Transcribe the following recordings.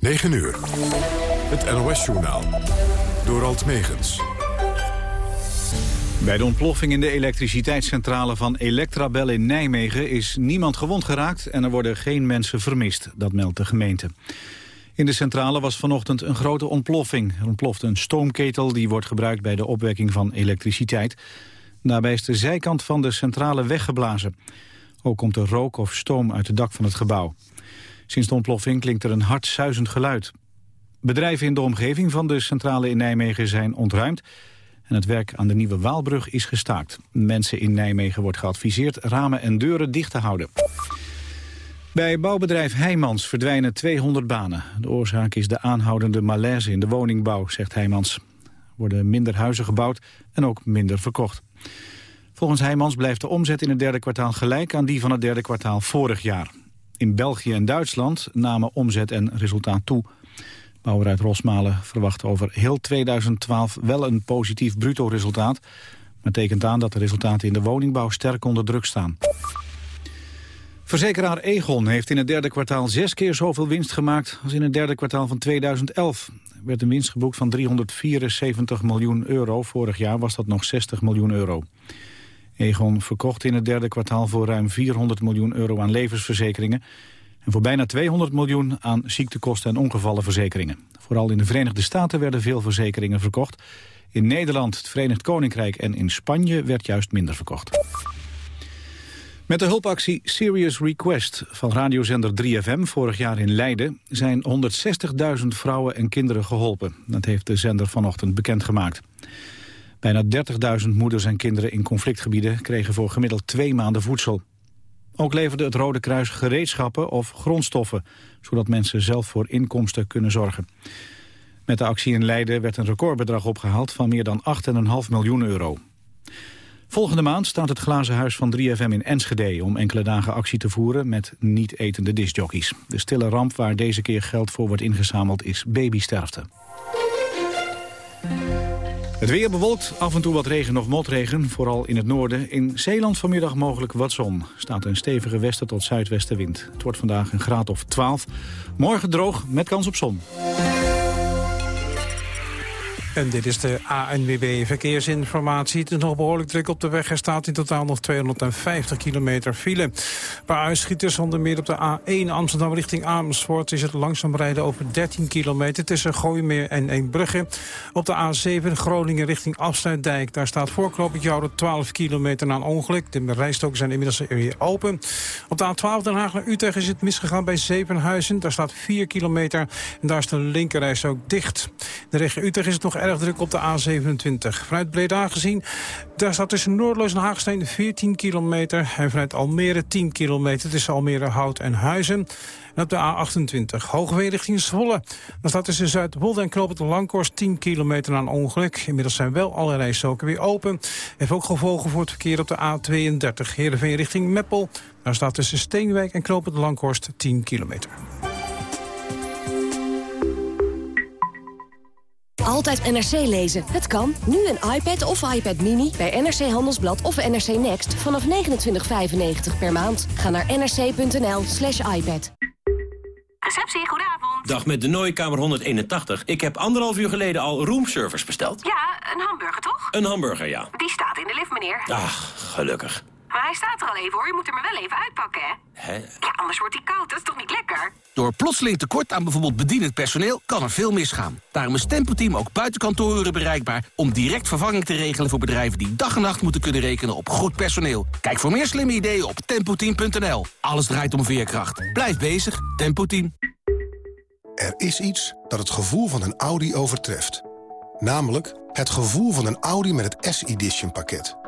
9 uur. Het NOS-journaal. Door Alt Megens. Bij de ontploffing in de elektriciteitscentrale van Electrabel in Nijmegen... is niemand gewond geraakt en er worden geen mensen vermist. Dat meldt de gemeente. In de centrale was vanochtend een grote ontploffing. Er ontplofte een stoomketel die wordt gebruikt bij de opwekking van elektriciteit. Daarbij is de zijkant van de centrale weggeblazen. Ook komt er rook of stoom uit het dak van het gebouw. Sinds de ontploffing klinkt er een hard suizend geluid. Bedrijven in de omgeving van de centrale in Nijmegen zijn ontruimd... en het werk aan de Nieuwe Waalbrug is gestaakt. Mensen in Nijmegen wordt geadviseerd ramen en deuren dicht te houden. Bij bouwbedrijf Heijmans verdwijnen 200 banen. De oorzaak is de aanhoudende malaise in de woningbouw, zegt Heijmans. Er worden minder huizen gebouwd en ook minder verkocht. Volgens Heijmans blijft de omzet in het derde kwartaal gelijk aan die van het derde kwartaal vorig jaar. In België en Duitsland namen omzet en resultaat toe. Bouwer Rosmalen verwacht over heel 2012 wel een positief bruto resultaat. Maar tekent aan dat de resultaten in de woningbouw sterk onder druk staan. Verzekeraar Egon heeft in het derde kwartaal zes keer zoveel winst gemaakt als in het derde kwartaal van 2011. Er werd een winst geboekt van 374 miljoen euro. Vorig jaar was dat nog 60 miljoen euro. Egon verkocht in het derde kwartaal voor ruim 400 miljoen euro aan levensverzekeringen... en voor bijna 200 miljoen aan ziektekosten en ongevallenverzekeringen. Vooral in de Verenigde Staten werden veel verzekeringen verkocht. In Nederland, het Verenigd Koninkrijk en in Spanje werd juist minder verkocht. Met de hulpactie Serious Request van radiozender 3FM vorig jaar in Leiden... zijn 160.000 vrouwen en kinderen geholpen. Dat heeft de zender vanochtend bekendgemaakt. Bijna 30.000 moeders en kinderen in conflictgebieden kregen voor gemiddeld twee maanden voedsel. Ook leverde het Rode Kruis gereedschappen of grondstoffen, zodat mensen zelf voor inkomsten kunnen zorgen. Met de actie in Leiden werd een recordbedrag opgehaald van meer dan 8,5 miljoen euro. Volgende maand staat het glazen huis van 3FM in Enschede... om enkele dagen actie te voeren met niet-etende discjockeys. De stille ramp waar deze keer geld voor wordt ingezameld is babysterfte. Het weer bewolkt, af en toe wat regen of motregen, vooral in het noorden. In Zeeland vanmiddag mogelijk wat zon. Staat een stevige westen tot zuidwestenwind. Het wordt vandaag een graad of 12. Morgen droog met kans op zon. En dit is de ANWB Verkeersinformatie. Het is nog behoorlijk druk op de weg. Er staat in totaal nog 250 kilometer file. Een uitschieters onder meer op de A1 Amsterdam richting Amersfoort... is het langzaam rijden over 13 kilometer tussen Gooimeer en Eembrugge. Op de A7 Groningen richting Afsluitdijk. Daar staat voorknopend Jouden 12 kilometer na een ongeluk. De rijstoken zijn inmiddels weer open. Op de A12 Den Haag naar Utrecht is het misgegaan bij Zevenhuizen. Daar staat 4 kilometer en daar is de linkerreis ook dicht. De regio Utrecht is het nog erg druk op de A27. Vanuit Breda gezien, daar staat tussen Noordloos en Haagsteen 14 kilometer... en vanuit Almere 10 kilometer tussen Almere Hout en Huizen. En op de A28, Hoogwee richting Zwolle. Dan staat tussen Zuidwolde en Knoop het Langkorst 10 kilometer aan ongeluk. Inmiddels zijn wel alle rijstroken weer open. Heeft ook gevolgen voor het verkeer op de A32, Heerenveen richting Meppel. Daar staat tussen Steenwijk en Knoop het Langkorst 10 kilometer. Altijd NRC lezen. Het kan. Nu een iPad of iPad Mini bij NRC Handelsblad of NRC Next vanaf 29,95 per maand. Ga naar nrc.nl slash iPad. Receptie, goedenavond. Dag met de Nooikamer 181. Ik heb anderhalf uur geleden al roomservice besteld. Ja, een hamburger toch? Een hamburger, ja. Die staat in de lift, meneer. Ach, gelukkig. Hij staat er al even, hoor. Je moet hem er wel even uitpakken, hè? Hè? Ja, anders wordt hij koud. Dat is toch niet lekker? Door plotseling tekort aan bijvoorbeeld bedienend personeel kan er veel misgaan. Daarom is Tempo-team ook buiten kantooruren bereikbaar... om direct vervanging te regelen voor bedrijven die dag en nacht moeten kunnen rekenen op goed personeel. Kijk voor meer slimme ideeën op tempoteam.nl. Alles draait om veerkracht. Blijf bezig, Tempo-team. Er is iets dat het gevoel van een Audi overtreft. Namelijk het gevoel van een Audi met het S-Edition pakket.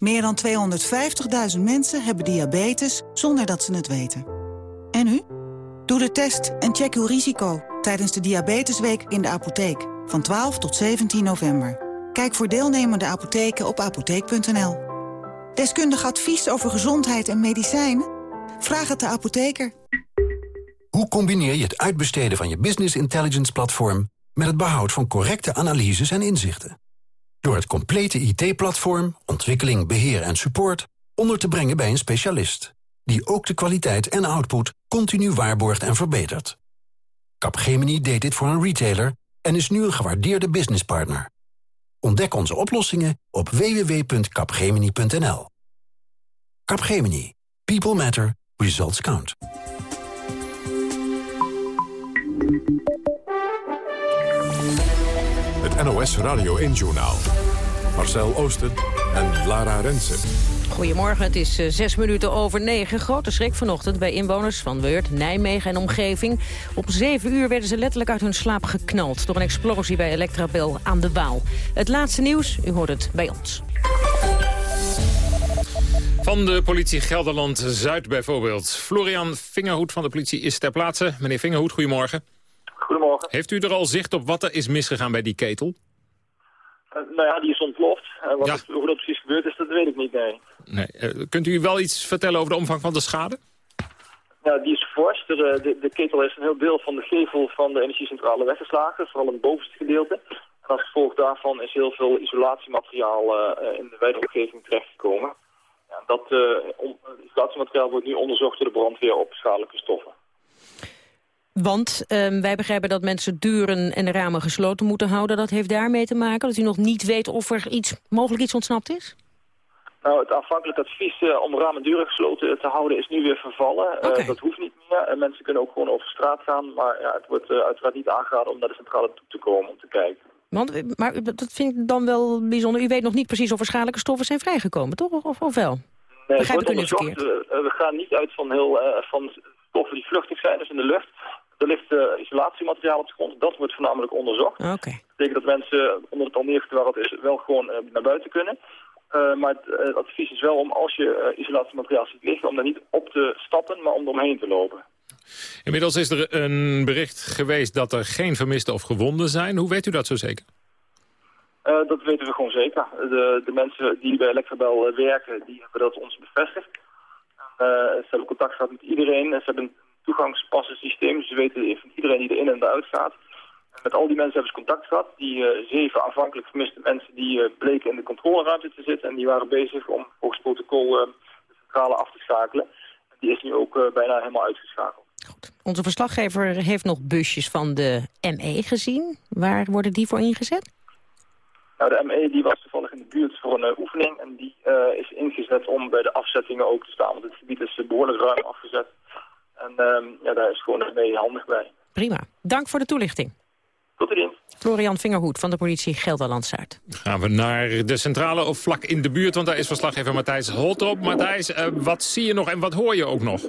Meer dan 250.000 mensen hebben diabetes zonder dat ze het weten. En u? Doe de test en check uw risico. tijdens de Diabetesweek in de apotheek van 12 tot 17 november. Kijk voor deelnemende apotheken op apotheek.nl. Deskundig advies over gezondheid en medicijnen? Vraag het de apotheker. Hoe combineer je het uitbesteden van je business intelligence platform... met het behoud van correcte analyses en inzichten? Door het complete IT-platform, ontwikkeling, beheer en support... onder te brengen bij een specialist... die ook de kwaliteit en output continu waarborgt en verbetert. Capgemini deed dit voor een retailer en is nu een gewaardeerde businesspartner. Ontdek onze oplossingen op www.capgemini.nl. Capgemini. People matter. Results count. Het NOS Radio 1-journaal. Marcel Oosten en Lara Rensen. Goedemorgen, het is uh, zes minuten over negen. Grote schrik vanochtend bij inwoners van Weurt, Nijmegen en omgeving. Op zeven uur werden ze letterlijk uit hun slaap geknald... door een explosie bij Electrabel aan de Waal. Het laatste nieuws, u hoort het bij ons. Van de politie Gelderland-Zuid bijvoorbeeld. Florian Vingerhoed van de politie is ter plaatse. Meneer Vingerhoed, goedemorgen. Goedemorgen. Heeft u er al zicht op wat er is misgegaan bij die ketel? Uh, nou ja, die is ontploft. Uh, wat het, hoe dat precies gebeurd is, dat weet ik niet, nee. nee. Uh, kunt u wel iets vertellen over de omvang van de schade? Ja, die is fors. De, de, de, ketel is een heel deel van de gevel van de energiecentrale weggeslagen, vooral het bovenste gedeelte. En als gevolg daarvan is heel veel isolatiemateriaal in de wijde omgeving terechtgekomen. Ja, dat isolatiemateriaal wordt nu onderzocht door de brandweer op schadelijke stoffen. Want um, wij begrijpen dat mensen deuren en ramen gesloten moeten houden. Dat heeft daarmee te maken dat u nog niet weet of er iets, mogelijk iets ontsnapt is? Nou, het aanvankelijk advies uh, om ramen en deuren gesloten te houden is nu weer vervallen. Okay. Uh, dat hoeft niet meer. Uh, mensen kunnen ook gewoon over straat gaan. Maar ja, het wordt uiteraard niet aangeraden om naar de centrale toe te komen om te kijken. Want, maar dat vind ik dan wel bijzonder. U weet nog niet precies of er schadelijke stoffen zijn vrijgekomen, toch? Of, of wel? Nee, nu verkeerd? we gaan niet uit van, heel, van stoffen die vluchtig zijn, dus in de lucht. Er ligt uh, isolatiemateriaal op de grond. Dat wordt voornamelijk onderzocht. Oké. Dat betekent dat mensen onder het al neergewarmd is wel gewoon uh, naar buiten kunnen. Uh, maar het advies is wel om als je isolatiemateriaal ziet liggen... om daar niet op te stappen, maar om eromheen te lopen. Inmiddels is er een bericht geweest dat er geen vermisten of gewonden zijn. Hoe weet u dat zo zeker? dat weten we gewoon zeker. De, de mensen die bij Electrabel werken, die hebben dat ons bevestigd. ze hebben contact gehad met iedereen. Ze hebben toegangspassensysteem. Dus ze weten van iedereen die er in en eruit gaat. Met al die mensen hebben ze contact gehad. Die uh, zeven aanvankelijk vermiste mensen die uh, bleken in de controleruimte te zitten. En die waren bezig om volgens protocol uh, de centrale af te schakelen. Die is nu ook bijna helemaal uitgeschakeld. Goed. Onze verslaggever heeft nog busjes van de ME gezien. Waar worden die voor ingezet? Nou, de ME die was toevallig in de buurt voor een oefening. En die is ingezet om bij de afzettingen ook te staan. Want het gebied is behoorlijk ruim afgezet. En uh, ja, daar is gewoon mee handig bij. Prima. Dank voor de toelichting. Tot dienst. Florian Vingerhoed van de politie Gelderland-Zuid. Gaan we naar de centrale of vlak in de buurt, want daar is verslaggever Matthijs Holtrop. Matthijs, uh, wat zie je nog en wat hoor je ook nog?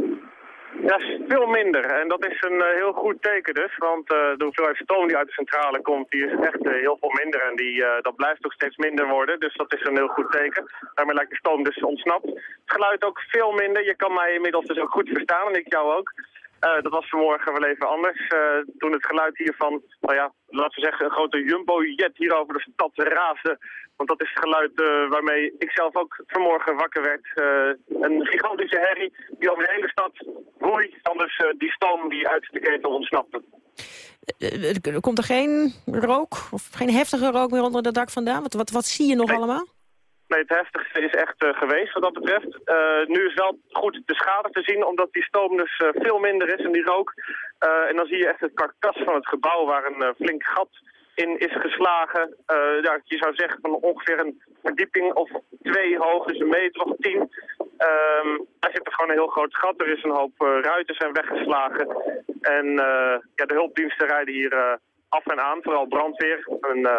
Ja, veel minder. En dat is een uh, heel goed teken dus. Want uh, de hoeveelheid stoom die uit de centrale komt, die is echt uh, heel veel minder. En die, dat blijft ook steeds minder worden. Dus dat is een heel goed teken. Daarmee lijkt de stoom dus ontsnapt. Het geluid ook veel minder. Je kan mij inmiddels dus ook goed verstaan en ik jou ook. Dat was vanmorgen wel even anders. toen het geluid hier van, nou ja, laten we zeggen, een grote jumbo-jet hier over de stad raasde. Want dat is het geluid uh, waarmee ik zelf ook vanmorgen wakker werd. Een gigantische herrie die over de hele stad woei. Anders die stoom die uit de ketel ontsnapte. Komt er geen rook of geen heftige rook meer onder het dak vandaan? Wat, wat, wat zie je nog nee. allemaal? Het heftigste is echt geweest wat dat betreft. nu is wel goed de schade te zien, omdat die stoom dus veel minder is en die rook. en dan zie je echt het karkas van het gebouw waar een flink gat in is geslagen. Ja, je zou zeggen van ongeveer een verdieping of twee hoog, dus een meter of tien. Um, zit er gewoon een heel groot gat. Er is een hoop ruiten zijn weggeslagen. En ja, de hulpdiensten rijden hier af en aan, vooral brandweer. En,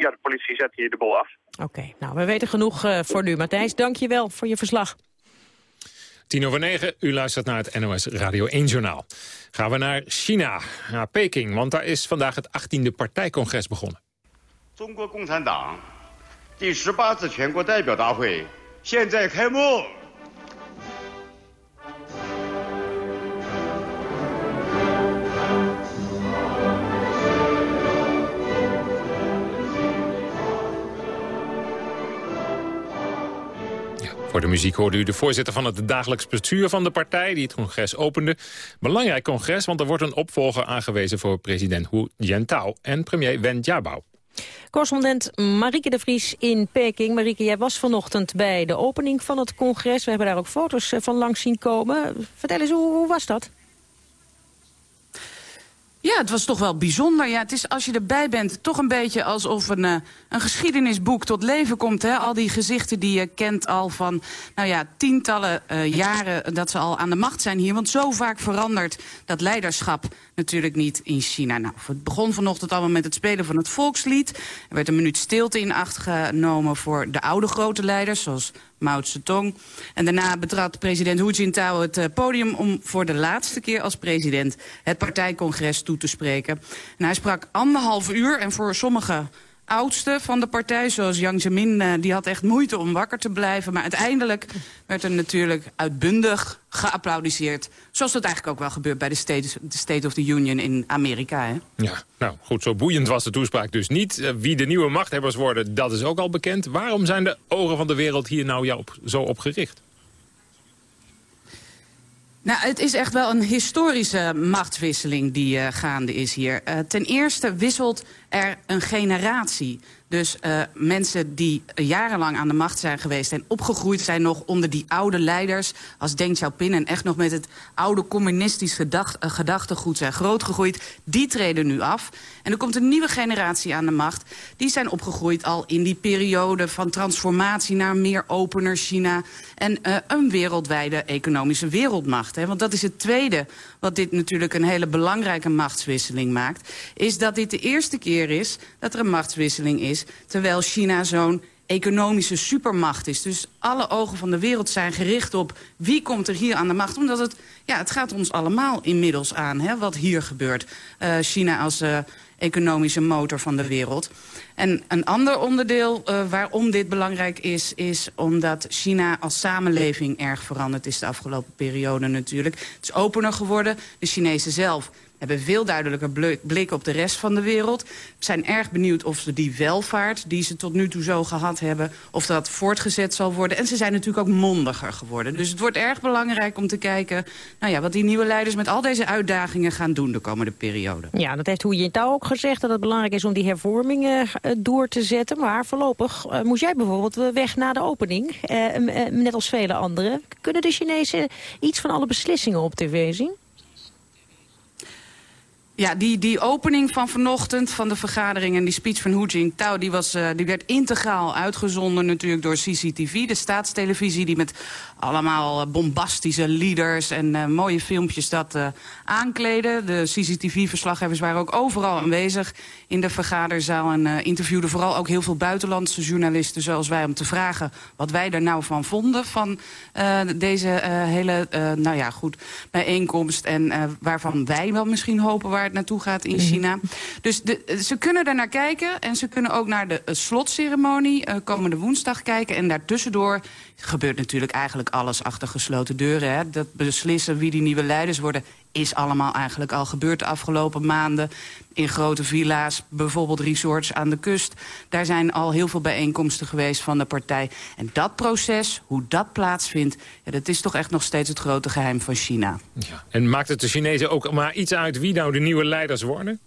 ja, de politie zet hier de bol af. Oké, okay, nou we weten genoeg voor nu. Matthijs, dank je wel voor je verslag. Tien over negen, u luistert naar het NOS Radio 1 Journaal. Gaan we naar China, naar Peking, want daar is vandaag het 18e partijcongres begonnen. 中国共产党第十八次全国代表大会现在开幕。 Voor de muziek hoorde u de voorzitter van het dagelijks bestuur van de partij... die het congres opende. Belangrijk congres, want er wordt een opvolger aangewezen... voor president Hu Jintao en premier Wen Jiabao. Correspondent Marieke de Vries in Peking. Marieke, jij was vanochtend bij de opening van het congres. We hebben daar ook foto's eh, van langs zien komen. Vertel eens, hoe, hoe was dat? Ja, het was toch wel bijzonder. Ja, het is als je erbij bent toch een beetje alsof een, uh, een geschiedenisboek tot leven komt. Hè? Al die gezichten die je kent al van nou ja, tientallen uh, jaren dat ze al aan de macht zijn hier. Want zo vaak verandert dat leiderschap natuurlijk niet in China. Nou, het begon vanochtend allemaal met het spelen van het volkslied. Er werd een minuut stilte in acht genomen voor de oude grote leiders... zoals Mao Zedong. En daarna betrad president Hu Jintao het uh, podium... om voor de laatste keer als president het partijcongres toe te spreken. En hij sprak anderhalf uur en voor sommige oudste van de partij, zoals Yang Zemin, uh, die had echt moeite om wakker te blijven. Maar uiteindelijk werd er natuurlijk uitbundig geapplaudiseerd. Zoals dat eigenlijk ook wel gebeurt bij de State, of the Union in Amerika. Hè? Ja, nou goed, zo boeiend was de toespraak dus niet. Uh, wie de nieuwe machthebbers worden, dat is ook al bekend. Waarom zijn de ogen van de wereld hier nou jou zo op gericht? Nou, het is echt wel een historische machtswisseling die uh, gaande is hier. Uh, ten eerste wisselt er een generatie. Dus uh, mensen die jarenlang aan de macht zijn geweest... en opgegroeid zijn nog onder die oude leiders... als Deng Xiaoping en echt nog met het oude communistisch uh, gedachtegoed zijn grootgegroeid... die treden nu af. En er komt een nieuwe generatie aan de macht. Die zijn opgegroeid al in die periode van transformatie... naar meer opener China en uh, een wereldwijde economische wereldmacht. Hè? Want dat is het tweede wat dit natuurlijk een hele belangrijke machtswisseling maakt... is dat dit de eerste keer is dat er een machtswisseling is terwijl China zo'n economische supermacht is. Dus alle ogen van de wereld zijn gericht op wie komt er hier aan de macht. Omdat het, ja, het gaat ons allemaal inmiddels aan hè, wat hier gebeurt. Uh, China als uh, economische motor van de wereld. En een ander onderdeel uh, waarom dit belangrijk is... is omdat China als samenleving erg veranderd is de afgelopen periode natuurlijk. Het is opener geworden. De Chinezen zelf hebben veel duidelijker blik op de rest van de wereld. We zijn erg benieuwd of ze die welvaart die ze tot nu toe zo gehad hebben... of dat voortgezet zal worden. En ze zijn natuurlijk ook mondiger geworden. Dus het wordt erg belangrijk om te kijken... Nou ja, wat die nieuwe leiders met al deze uitdagingen gaan doen de komende periode. Ja, dat heeft Hu Jintao ook gezegd... dat het belangrijk is om die hervormingen uh, door te zetten. Maar voorlopig uh, moest jij bijvoorbeeld weg na de opening. Uh, net als vele anderen. Kunnen de Chinezen iets van alle beslissingen op tv zien? Ja, die, die opening van vanochtend van de vergadering en die speech van Hu Jintao... Die, was, uh, die werd integraal uitgezonden natuurlijk door CCTV, de staatstelevisie... die met allemaal bombastische leaders en uh, mooie filmpjes dat uh, aankleden. De CCTV-verslaggevers waren ook overal aanwezig in de vergaderzaal... en interviewden vooral ook heel veel buitenlandse journalisten zoals wij... om te vragen wat wij er nou van vonden van deze hele nou ja, goed, bijeenkomst... en waarvan wij wel misschien hopen waar het naartoe gaat in China. Dus de, ze kunnen er naar kijken en ze kunnen ook naar de uh, slotceremonie uh, komende woensdag kijken. En daartussendoor gebeurt natuurlijk eigenlijk alles achter gesloten deuren. Hè. Dat beslissen wie die nieuwe leiders worden is allemaal eigenlijk al gebeurd de afgelopen maanden. In grote villa's, bijvoorbeeld resorts aan de kust. Daar zijn al heel veel bijeenkomsten geweest van de partij. En dat proces, hoe dat plaatsvindt... Ja, dat is toch echt nog steeds het grote geheim van China. Ja. En maakt het de Chinezen ook maar iets uit wie nou de nieuwe leiders worden?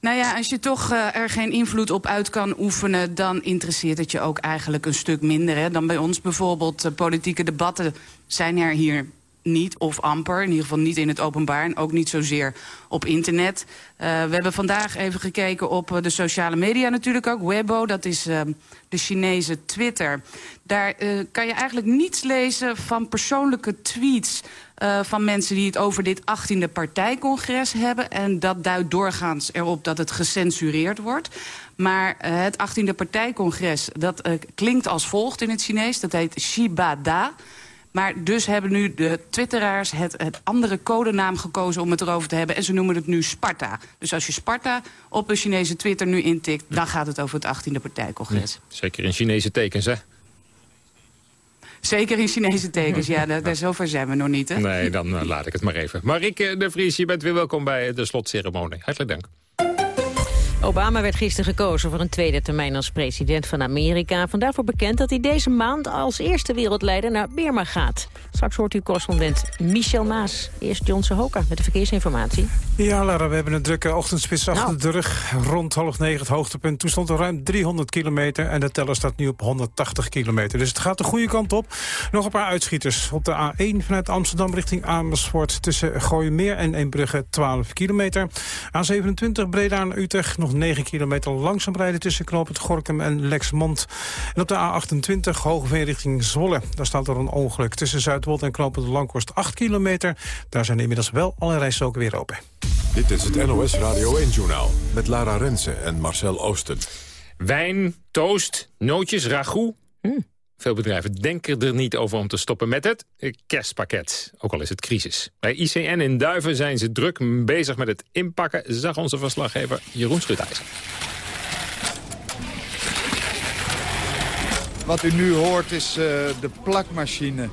Nou ja, als je toch uh, er geen invloed op uit kan oefenen... dan interesseert het je ook eigenlijk een stuk minder. Hè, dan bij ons bijvoorbeeld uh, politieke debatten zijn er hier niet of amper. In ieder geval niet in het openbaar en ook niet zozeer op internet. Uh, we hebben vandaag even gekeken op uh, de sociale media natuurlijk ook. Weibo, dat is uh, de Chinese Twitter. Daar kan je eigenlijk niets lezen van persoonlijke tweets... van mensen die het over dit 18e partijcongres hebben. En dat duidt doorgaans erop dat het gecensureerd wordt. Maar het 18e partijcongres, dat klinkt als volgt in het Chinees. Dat heet Shibada. Maar dus hebben nu de twitteraars het, het andere codenaam gekozen om het erover te hebben. En ze noemen het nu Sparta. Dus als je Sparta op de Chinese Twitter nu intikt... dan gaat het over het 18e partijcongres. Ja, zeker in Chinese tekens, hè? Zeker in Chinese tekens, ja. Daar, daar zover zijn we nog niet, hè? Nee, dan uh, laat ik het maar even. Marieke de Vries, je bent weer welkom bij de slotceremonie. Hartelijk dank. Obama werd gisteren gekozen voor een tweede termijn als president van Amerika. Vandaar voor bekend dat hij deze maand als eerste wereldleider naar Burma gaat. Straks hoort u correspondent Michel Maas. Eerst John Hoka met de verkeersinformatie. Ja, Lara, we hebben een drukke ochtendspits achter Nou. de rug. Rond half negen het hoogtepunt. Toen stond er ruim 300 kilometer en de teller staat nu op 180 kilometer. Dus het gaat de goede kant op. Nog een paar uitschieters. Op de A1 vanuit Amsterdam richting Amersfoort... tussen Gooimeer en Eembrugge 12 kilometer. A27 Breda naar Utrecht nog 9 kilometer langzaam rijden... tussen knooppunt Gorkum en Lexmond. En op de A28 Hogeveen richting Zwolle. Daar staat er een ongeluk tussen Zuidwold en knooppunt Langhorst 8 kilometer. Daar zijn inmiddels wel alle rijstroken weer open. Dit is het NOS Radio 1-journaal met Lara Rensen en Marcel Oosten. Wijn, toast, nootjes, ragout. Veel bedrijven denken er niet over om te stoppen met het kerstpakket. Ook al is het crisis. Bij ICN in Duiven zijn ze druk bezig met het inpakken... zag onze verslaggever Jeroen Schutijzer. Wat u nu hoort is eh, de plakmachine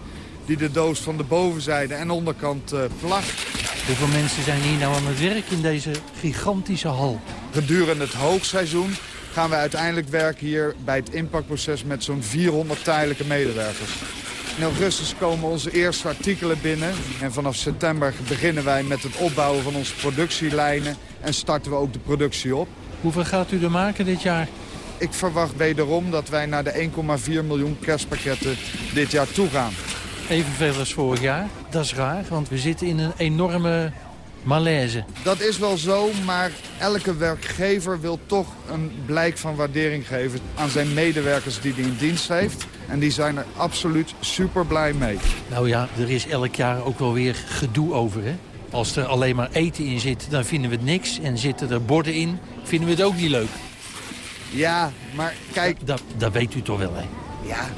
die de doos van de bovenzijde en onderkant eh, plakt. Hoeveel mensen zijn hier nou aan het werk in deze gigantische hal? Gedurende het hoogseizoen gaan we uiteindelijk werken hier bij het inpakproces met zo'n 400 tijdelijke medewerkers. In augustus komen onze eerste artikelen binnen. En vanaf september beginnen wij met het opbouwen van onze productielijnen. En starten we ook de productie op. Hoeveel gaat u er maken dit jaar? Ik verwacht wederom dat wij naar de 1,4 miljoen kerstpakketten dit jaar toe gaan. Evenveel als vorig jaar. Dat is raar, want we zitten in een enorme malaise. Dat is wel zo, maar elke werkgever wil toch een blijk van waardering geven aan zijn medewerkers die hij in dienst heeft. En die zijn er absoluut super blij mee. Nou ja, er is elk jaar ook wel weer gedoe over, hè? Als er alleen maar eten in zit, dan vinden we het niks. En zitten er borden in, vinden we het ook niet leuk. Ja, maar kijk... Dat, dat weet u toch wel, hè? Ja,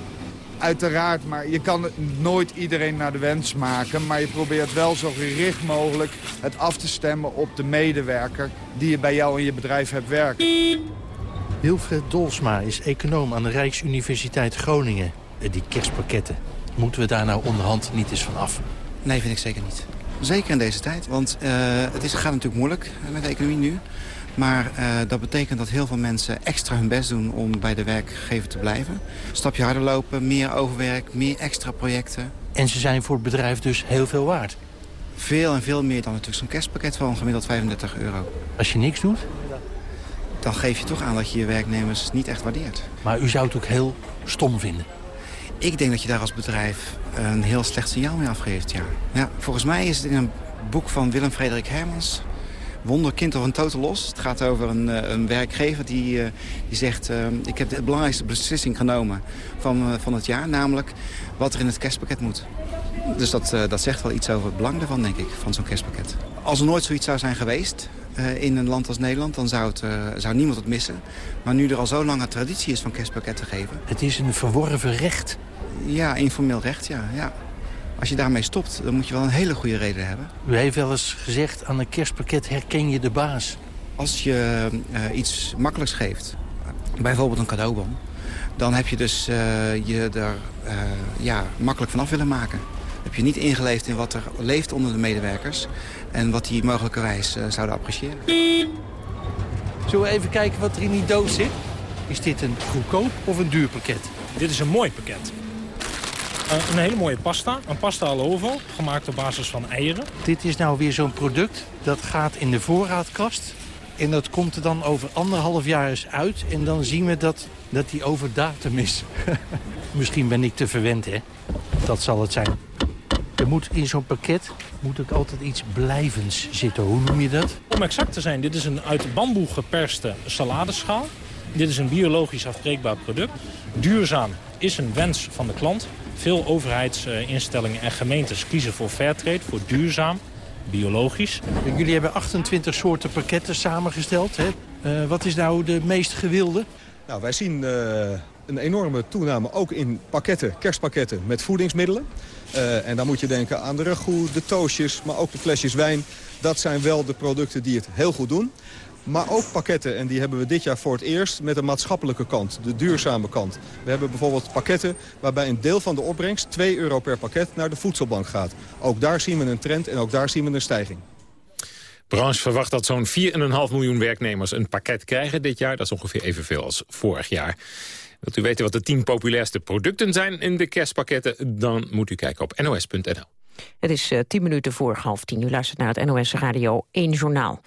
uiteraard. Maar je kan nooit iedereen naar de wens maken. Maar je probeert wel zo gericht mogelijk het af te stemmen op de medewerker... die je bij jou in je bedrijf hebt werken. Wilfred Dolsma is econoom aan de Rijksuniversiteit Groningen. Eh, Die kerstpakketten, moeten we daar nou onderhand niet eens van af? Nee, vind ik zeker niet. Zeker in deze tijd, want eh, het is, gaat natuurlijk moeilijk met de economie nu. Maar eh, dat betekent dat heel veel mensen extra hun best doen om bij de werkgever te blijven. Een stapje harder lopen, meer overwerk, meer extra projecten. En ze zijn voor het bedrijf dus heel veel waard. Veel en veel meer dan natuurlijk zo'n kerstpakket van gemiddeld 35 euro. Als je niks doet? Dan geef je toch aan dat je je werknemers niet echt waardeert. Maar u zou het ook heel stom vinden. Ik denk dat je daar als bedrijf een heel slecht signaal mee afgeeft, ja. ja volgens mij is het in een boek van Willem-Frederik Hermans... Wonderkind of een totaal los. Het gaat over een, eh, een werkgever die, eh, die zegt... eh, ik heb de belangrijkste beslissing genomen van, van het jaar. Namelijk wat er in het kerstpakket moet. Dus dat, dat zegt wel iets over het belang ervan, denk ik, van zo'n kerstpakket. Als er nooit zoiets zou zijn geweest in een land als Nederland... dan zou, het, zou niemand het missen. Maar nu er al zo lang een traditie is van kerstpakketten geven... Het is een verworven recht. Ja, informeel recht, ja. ja. Als je daarmee stopt, dan moet je wel een hele goede reden hebben. U heeft wel eens gezegd, aan een kerstpakket herken je de baas. Als je eh, iets makkelijks geeft, bijvoorbeeld een cadeaubon... dan heb je dus eh, je er eh, ja, makkelijk vanaf willen maken. Heb je niet ingeleefd in wat er leeft onder de medewerkers... en wat die mogelijkerwijs zouden appreciëren. Zullen we even kijken wat er in die doos zit? Is dit een goedkoop of een duur pakket? Dit is een mooi pakket. Eh, een hele mooie pasta, een pasta al ovo, gemaakt op basis van eieren. Dit is nou weer zo'n product dat gaat in de voorraadkast. En dat komt er dan over anderhalf jaar eens uit. En dan zien we dat, dat die over datum is. Misschien ben ik te verwend, hè? Dat zal het zijn. Er moet in zo'n pakket moet ook altijd iets blijvends zitten. Hoe noem je dat? Om exact te zijn, dit is een uit bamboe geperste saladeschaal. Dit is een biologisch afbreekbaar product. Duurzaam is een wens van de klant. Veel overheidsinstellingen en gemeentes kiezen voor Fairtrade, voor duurzaam, biologisch. Jullie hebben 28 soorten pakketten samengesteld. Hè? Eh, wat is nou de meest gewilde? Nou, wij zien eh, een enorme toename ook in pakketten, kerstpakketten met voedingsmiddelen. Eh, en dan moet je denken aan de ragout, de toastjes, maar ook de flesjes wijn. Dat zijn wel de producten die het heel goed doen. Maar ook pakketten, en die hebben we dit jaar voor het eerst met een maatschappelijke kant, de duurzame kant. We hebben bijvoorbeeld pakketten waarbij een deel van de opbrengst, 2 euro per pakket, naar de voedselbank gaat. Ook daar zien we een trend en ook daar zien we een stijging. branche verwacht dat zo'n 4,5 miljoen werknemers een pakket krijgen dit jaar. Dat is ongeveer evenveel als vorig jaar. Wilt u weten wat de 10 populairste producten zijn in de kerstpakketten? Dan moet u kijken op nos.nl. Het is uh, tien minuten voor half tien. U luistert naar het NOS Radio 1 Journaal.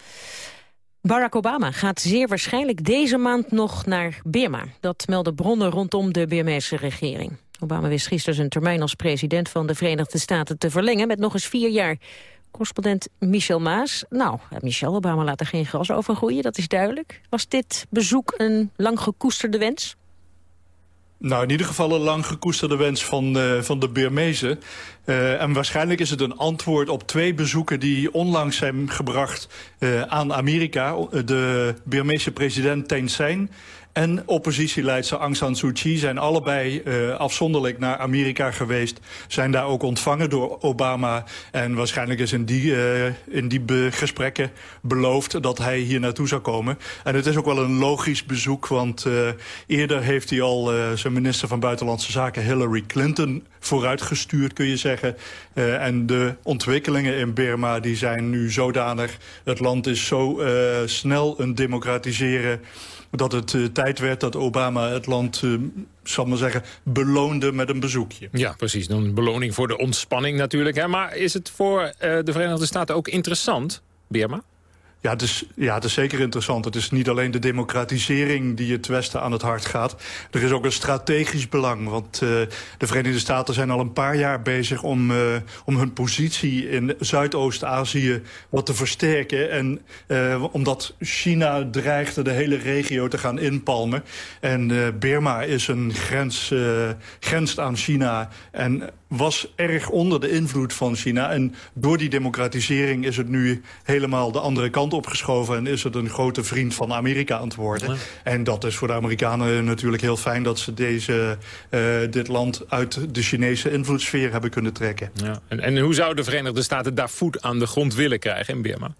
Barack Obama gaat zeer waarschijnlijk deze maand nog naar Birma. Dat melden bronnen rondom de Birmeese regering. Obama wist gisteren zijn termijn als president van de Verenigde Staten te verlengen met nog eens vier jaar. Correspondent Michel Maas. Nou, Michel Obama laat er geen gras over groeien, dat is duidelijk. Was dit bezoek een lang gekoesterde wens? Nou, in ieder geval een lang gekoesterde wens van, uh, van de Birmezen. Uh, en waarschijnlijk is het een antwoord op twee bezoeken die onlangs zijn gebracht uh, aan Amerika. De Birmeese president Thein Sein en oppositieleidster Aung San Suu Kyi zijn allebei uh, afzonderlijk naar Amerika geweest. Zijn daar ook ontvangen door Obama. En waarschijnlijk is in die, uh, in die gesprekken beloofd dat hij hier naartoe zou komen. En het is ook wel een logisch bezoek, want uh, eerder heeft hij al zijn minister van Buitenlandse Zaken Hillary Clinton vooruitgestuurd, kun je zeggen. en de ontwikkelingen in Burma die zijn nu zodanig. Het land is zo snel een democratiseren dat het uh, tijd werd dat Obama het land, uh, zal maar zeggen, beloonde met een bezoekje. Ja, precies. Een beloning voor de ontspanning natuurlijk. Hè. Maar is het voor uh, de Verenigde Staten ook interessant, Birma? Ja het, is, ja, het is zeker interessant. Het is niet alleen de democratisering die het Westen aan het hart gaat. Er is ook een strategisch belang. Want uh, de Verenigde Staten zijn al een paar jaar bezig om, uh, om hun positie in Zuidoost-Azië wat te versterken. En uh, omdat China dreigde de hele regio te gaan inpalmen. En Burma is een grens, grenst aan China. En was erg onder de invloed van China. En door die democratisering is het nu helemaal de andere kant opgeschoven... en is het een grote vriend van Amerika aan het worden. Ja. En dat is voor de Amerikanen natuurlijk heel fijn... dat ze deze, uh, dit land uit de Chinese invloedssfeer hebben kunnen trekken. Ja. En, en hoe zouden de Verenigde Staten daar voet aan de grond willen krijgen in Burma?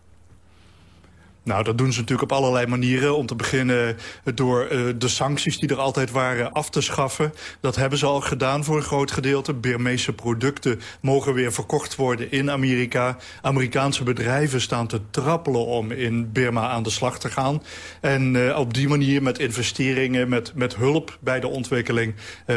Nou, dat doen ze natuurlijk op allerlei manieren. Om te beginnen door uh, de sancties die er altijd waren af te schaffen. Dat hebben ze al gedaan voor een groot gedeelte. Birmeese producten mogen weer verkocht worden in Amerika. Amerikaanse bedrijven staan te trappelen om in Birma aan de slag te gaan. En uh, op die manier met investeringen, met, met hulp bij de ontwikkeling... Uh,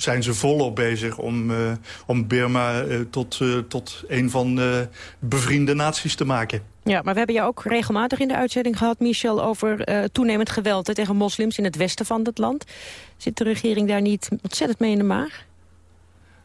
zijn ze volop bezig om, uh, om Burma uh, tot, uh, tot een van de bevriende naties te maken. Ja, maar we hebben jou ook regelmatig in de uitzending gehad, Michel... over toenemend geweld hè, tegen moslims in het westen van het land. Zit de regering daar niet ontzettend mee in de maag?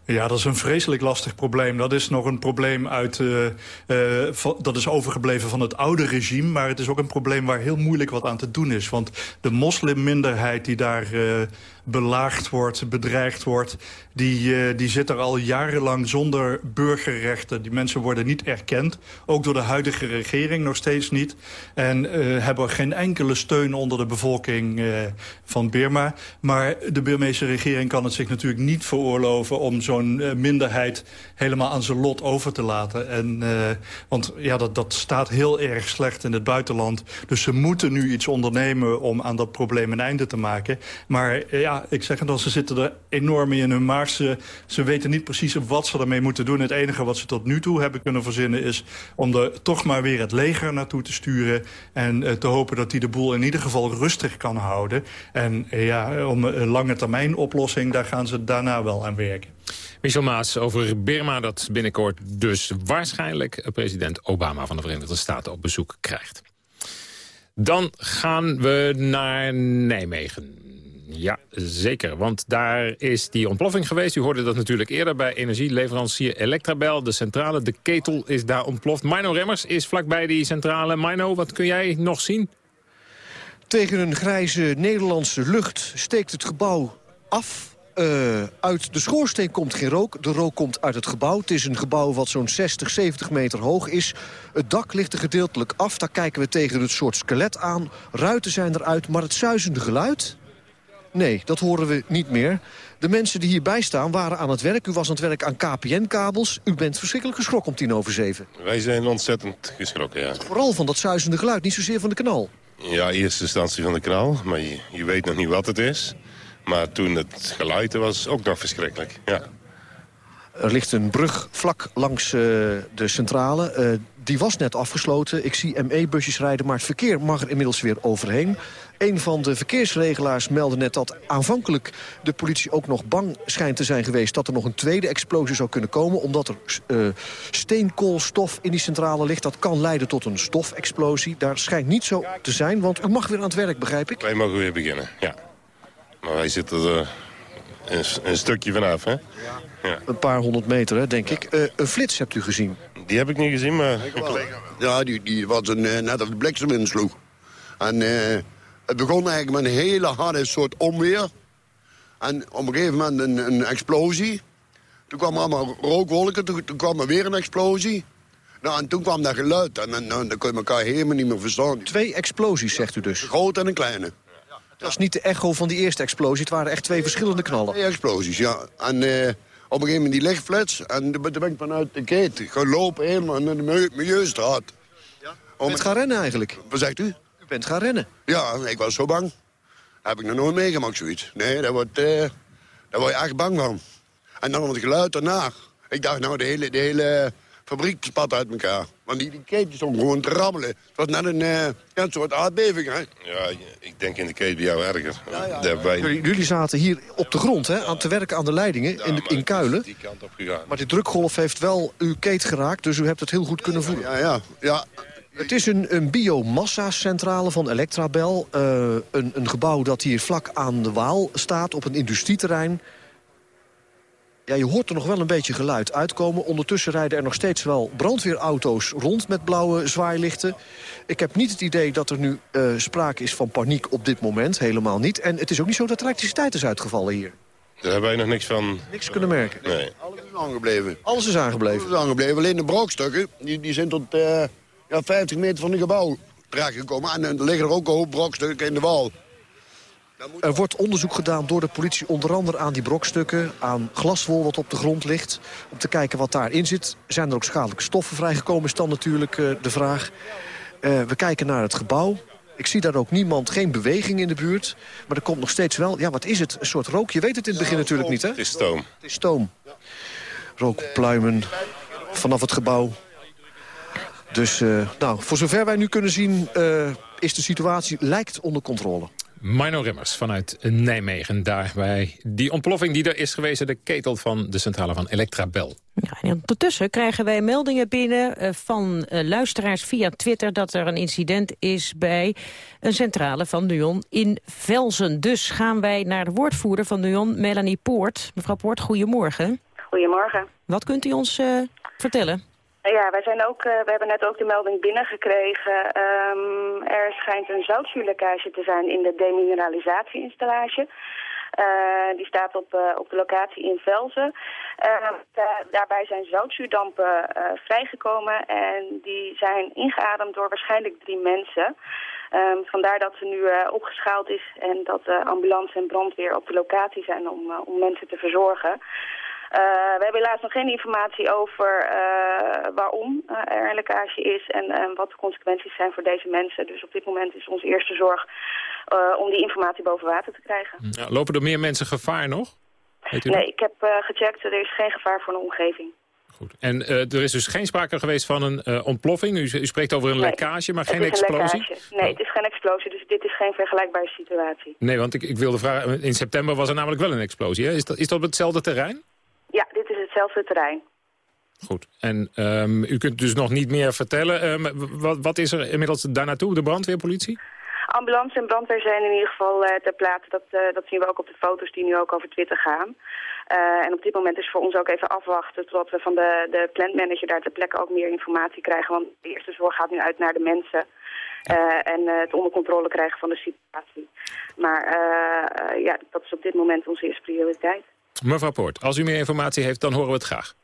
Ja, dat is een vreselijk lastig probleem. Dat is nog een probleem uit, uh, uh, dat is overgebleven van het oude regime. Maar het is ook een probleem waar heel moeilijk wat aan te doen is. Want de moslimminderheid die daar uh, belaagd wordt, bedreigd wordt... Die, uh, die zit er al jarenlang zonder burgerrechten. Die mensen worden niet erkend. Ook door de huidige regering nog steeds niet. En uh, hebben geen enkele steun onder de bevolking uh, van Burma. Maar de Burmeese regering kan het zich natuurlijk niet veroorloven... om zo'n minderheid helemaal aan zijn lot over te laten. En, want ja, dat, dat staat heel erg slecht in het buitenland. Dus ze moeten nu iets ondernemen om aan dat probleem een einde te maken. Maar ja, ik zeg het al, ze zitten er enorm in hun maag. Ze, ze weten niet precies wat ze ermee moeten doen. Het enige wat ze tot nu toe hebben kunnen verzinnen is... om er toch maar weer het leger naartoe te sturen... en uh, te hopen dat die de boel in ieder geval rustig kan houden. En ja, om een lange termijn oplossing, daar gaan ze daarna wel aan werken. Michel Maas over Burma, dat binnenkort dus waarschijnlijk president Obama van de Verenigde Staten op bezoek krijgt. Dan gaan we naar Nijmegen. Ja, zeker. Want daar is die ontploffing geweest. U hoorde dat natuurlijk eerder bij energieleverancier Electrabel. De centrale, de ketel is daar ontploft. Mino Remmers is vlakbij die centrale. Mino, wat kun jij nog zien? Tegen een grijze Nederlandse lucht steekt het gebouw af. Uh, uit de schoorsteen komt geen rook. De rook komt uit het gebouw. Het is een gebouw wat zo'n 60, 70 meter hoog is. Het dak ligt er gedeeltelijk af. Daar kijken we tegen het soort skelet aan. Ruiten zijn eruit, maar het zuizende geluid... Nee, dat horen we niet meer. De mensen die hierbij staan waren aan het werk. U was aan het werk aan KPN-kabels. U bent verschrikkelijk geschrokken om tien over zeven. Wij zijn ontzettend geschrokken, ja. Vooral van dat zuizende geluid, niet zozeer van de knal. Ja, eerste instantie van de knal. Maar je, je weet nog niet wat het is. Maar toen het geluid was ook nog verschrikkelijk, ja. Er ligt een brug vlak langs uh, de centrale. Uh, die was net afgesloten. Ik zie ME-busjes rijden, maar het verkeer mag er inmiddels weer overheen. Een van de verkeersregelaars meldde net dat aanvankelijk de politie ook nog bang schijnt te zijn geweest... dat er nog een tweede explosie zou kunnen komen... omdat er uh, steenkoolstof in die centrale ligt. Dat kan leiden tot een stofexplosie. Daar schijnt niet zo te zijn, want u mag weer aan het werk, begrijp ik? Wij mogen weer beginnen, ja. Maar wij zitten er een, een, stukje vanaf, hè? Ja. ja. Een paar honderd meter, hè, denk ik. Uh, een flits hebt u gezien? Die heb ik niet gezien, maar... Ja, die, die was een, uh, net als de bliksem insloeg. En uh, het begon eigenlijk met een hele harde soort onweer. En op een gegeven moment een, een explosie. Toen kwamen allemaal rookwolken, toen, toen kwam er weer een explosie. Nou, en toen kwam dat geluid en dan, kon je elkaar helemaal niet meer verstaan. Twee explosies, zegt u dus? Een grote en een kleine. Dat is niet de echo van die eerste explosie. Het waren echt twee verschillende knallen. Twee explosies, ja. En uh, op een gegeven moment die lichtflits. En toen ben ik vanuit de keten gelopen helemaal naar de Milieustraat. Ja? Om... bent gaan rennen eigenlijk? Wat zegt u? U bent gaan rennen? Ja, ik was zo bang. heb ik nog nooit meegemaakt, zoiets. Nee, daar word, uh, daar word je echt bang van. En dan het geluid daarna. Ik dacht, nou, de hele, de hele fabriek spat uit elkaar. Want die, die keten stond gewoon te rammelen. Het was net een, uh, een soort aardbeving, hè? Ja, ik denk in de keten bij jou erger. Ja, ja, jullie, jullie, zaten hier op de grond, hè, aan te werken aan de leidingen in, de, in Kuilen. Die kant op gegaan. Maar die drukgolf heeft wel uw keet geraakt, dus u hebt het heel goed kunnen voelen. Ja, ja, ja. Het is een, een biomassa-centrale van Electrabel. Uh, een, een gebouw dat hier vlak aan de Waal staat, op een industrieterrein. Ja, je hoort er nog wel een beetje geluid uitkomen. Ondertussen rijden er nog steeds wel brandweerauto's rond met blauwe zwaailichten. Ik heb niet het idee dat er nu uh, sprake is van paniek op dit moment. Helemaal niet. En het is ook niet zo dat de elektriciteit is uitgevallen hier. Daar hebben wij nog niks van... Niks kunnen merken? Nee. Alles is aangebleven. Alles is aangebleven? Alles is aangebleven. Alleen de brokstukken, die, die zijn tot uh, ja, 50 meter van het gebouw terechtgekomen. En er liggen er ook een hoop brokstukken in de wal. Er wordt onderzoek gedaan door de politie onder andere aan die brokstukken... aan glaswol wat op de grond ligt, om te kijken wat daarin zit. Zijn er ook schadelijke stoffen vrijgekomen, is dan natuurlijk uh, de vraag. Uh, we kijken naar het gebouw. Ik zie daar ook niemand, geen beweging in de buurt. Maar er komt nog steeds wel, ja wat is het, een soort rook. Je weet het in het begin natuurlijk niet, hè? Het is stoom. Het is stoom. Rookpluimen vanaf het gebouw. Dus, uh, nou, voor zover wij nu kunnen zien... is de situatie lijkt onder controle. Mino Rimmers vanuit Nijmegen. Daar bij die ontploffing die er is geweest... de ketel van de centrale van Electrabel. Ja, en ondertussen krijgen wij meldingen binnen uh, van uh, luisteraars via Twitter... dat er een incident is bij een centrale van Nuon in Velzen. Dus gaan wij naar de woordvoerder van Nuon, Melanie Poort. Mevrouw Poort, goedemorgen. Goedemorgen. Wat kunt u ons uh, vertellen? Ja, wij zijn ook, uh, we hebben net ook de melding binnengekregen. Um, er schijnt een zoutzuurlekkage te zijn in de demineralisatieinstallage. Uh, die staat op, uh, op de locatie in Velzen. daarbij zijn zoutzuurdampen vrijgekomen en die zijn ingeademd door waarschijnlijk drie mensen. Um, vandaar dat ze nu opgeschaald is en dat ambulance en brandweer op de locatie zijn om, om mensen te verzorgen. Uh, we hebben helaas nog geen informatie over uh, waarom uh, er een lekkage is en wat de consequenties zijn voor deze mensen. Dus op dit moment is onze eerste zorg om die informatie boven water te krijgen. Ja, lopen er meer mensen gevaar nog? Nee, ik heb gecheckt, er is geen gevaar voor een omgeving. Goed. En er is dus geen sprake geweest van een ontploffing? U, u, spreekt over een nee, lekkage, maar geen explosie? Lekkage. Nee, het is geen explosie, dus dit is geen vergelijkbare situatie. Nee, want ik, ik wilde vragen, in september was er namelijk wel een explosie. Hè? Is, dat, is dat op hetzelfde terrein? Ja, dit is hetzelfde terrein. Goed. En um, u kunt dus nog niet meer vertellen. Um, wat, wat, is er inmiddels daar naartoe, de brandweerpolitie? Ambulance en brandweer zijn in ieder geval uh, ter plaatse. Dat, uh, dat zien we ook op de foto's die nu ook over Twitter gaan. Uh, en op dit moment is voor ons ook even afwachten... totdat we van de, de plantmanager daar ter plekke ook meer informatie krijgen. Want de eerste zorg gaat nu uit naar de mensen... Ja. en het onder controle krijgen van de situatie. Maar ja, dat is op dit moment onze eerste prioriteit. Mevrouw Poort, als u meer informatie heeft, dan horen we het graag.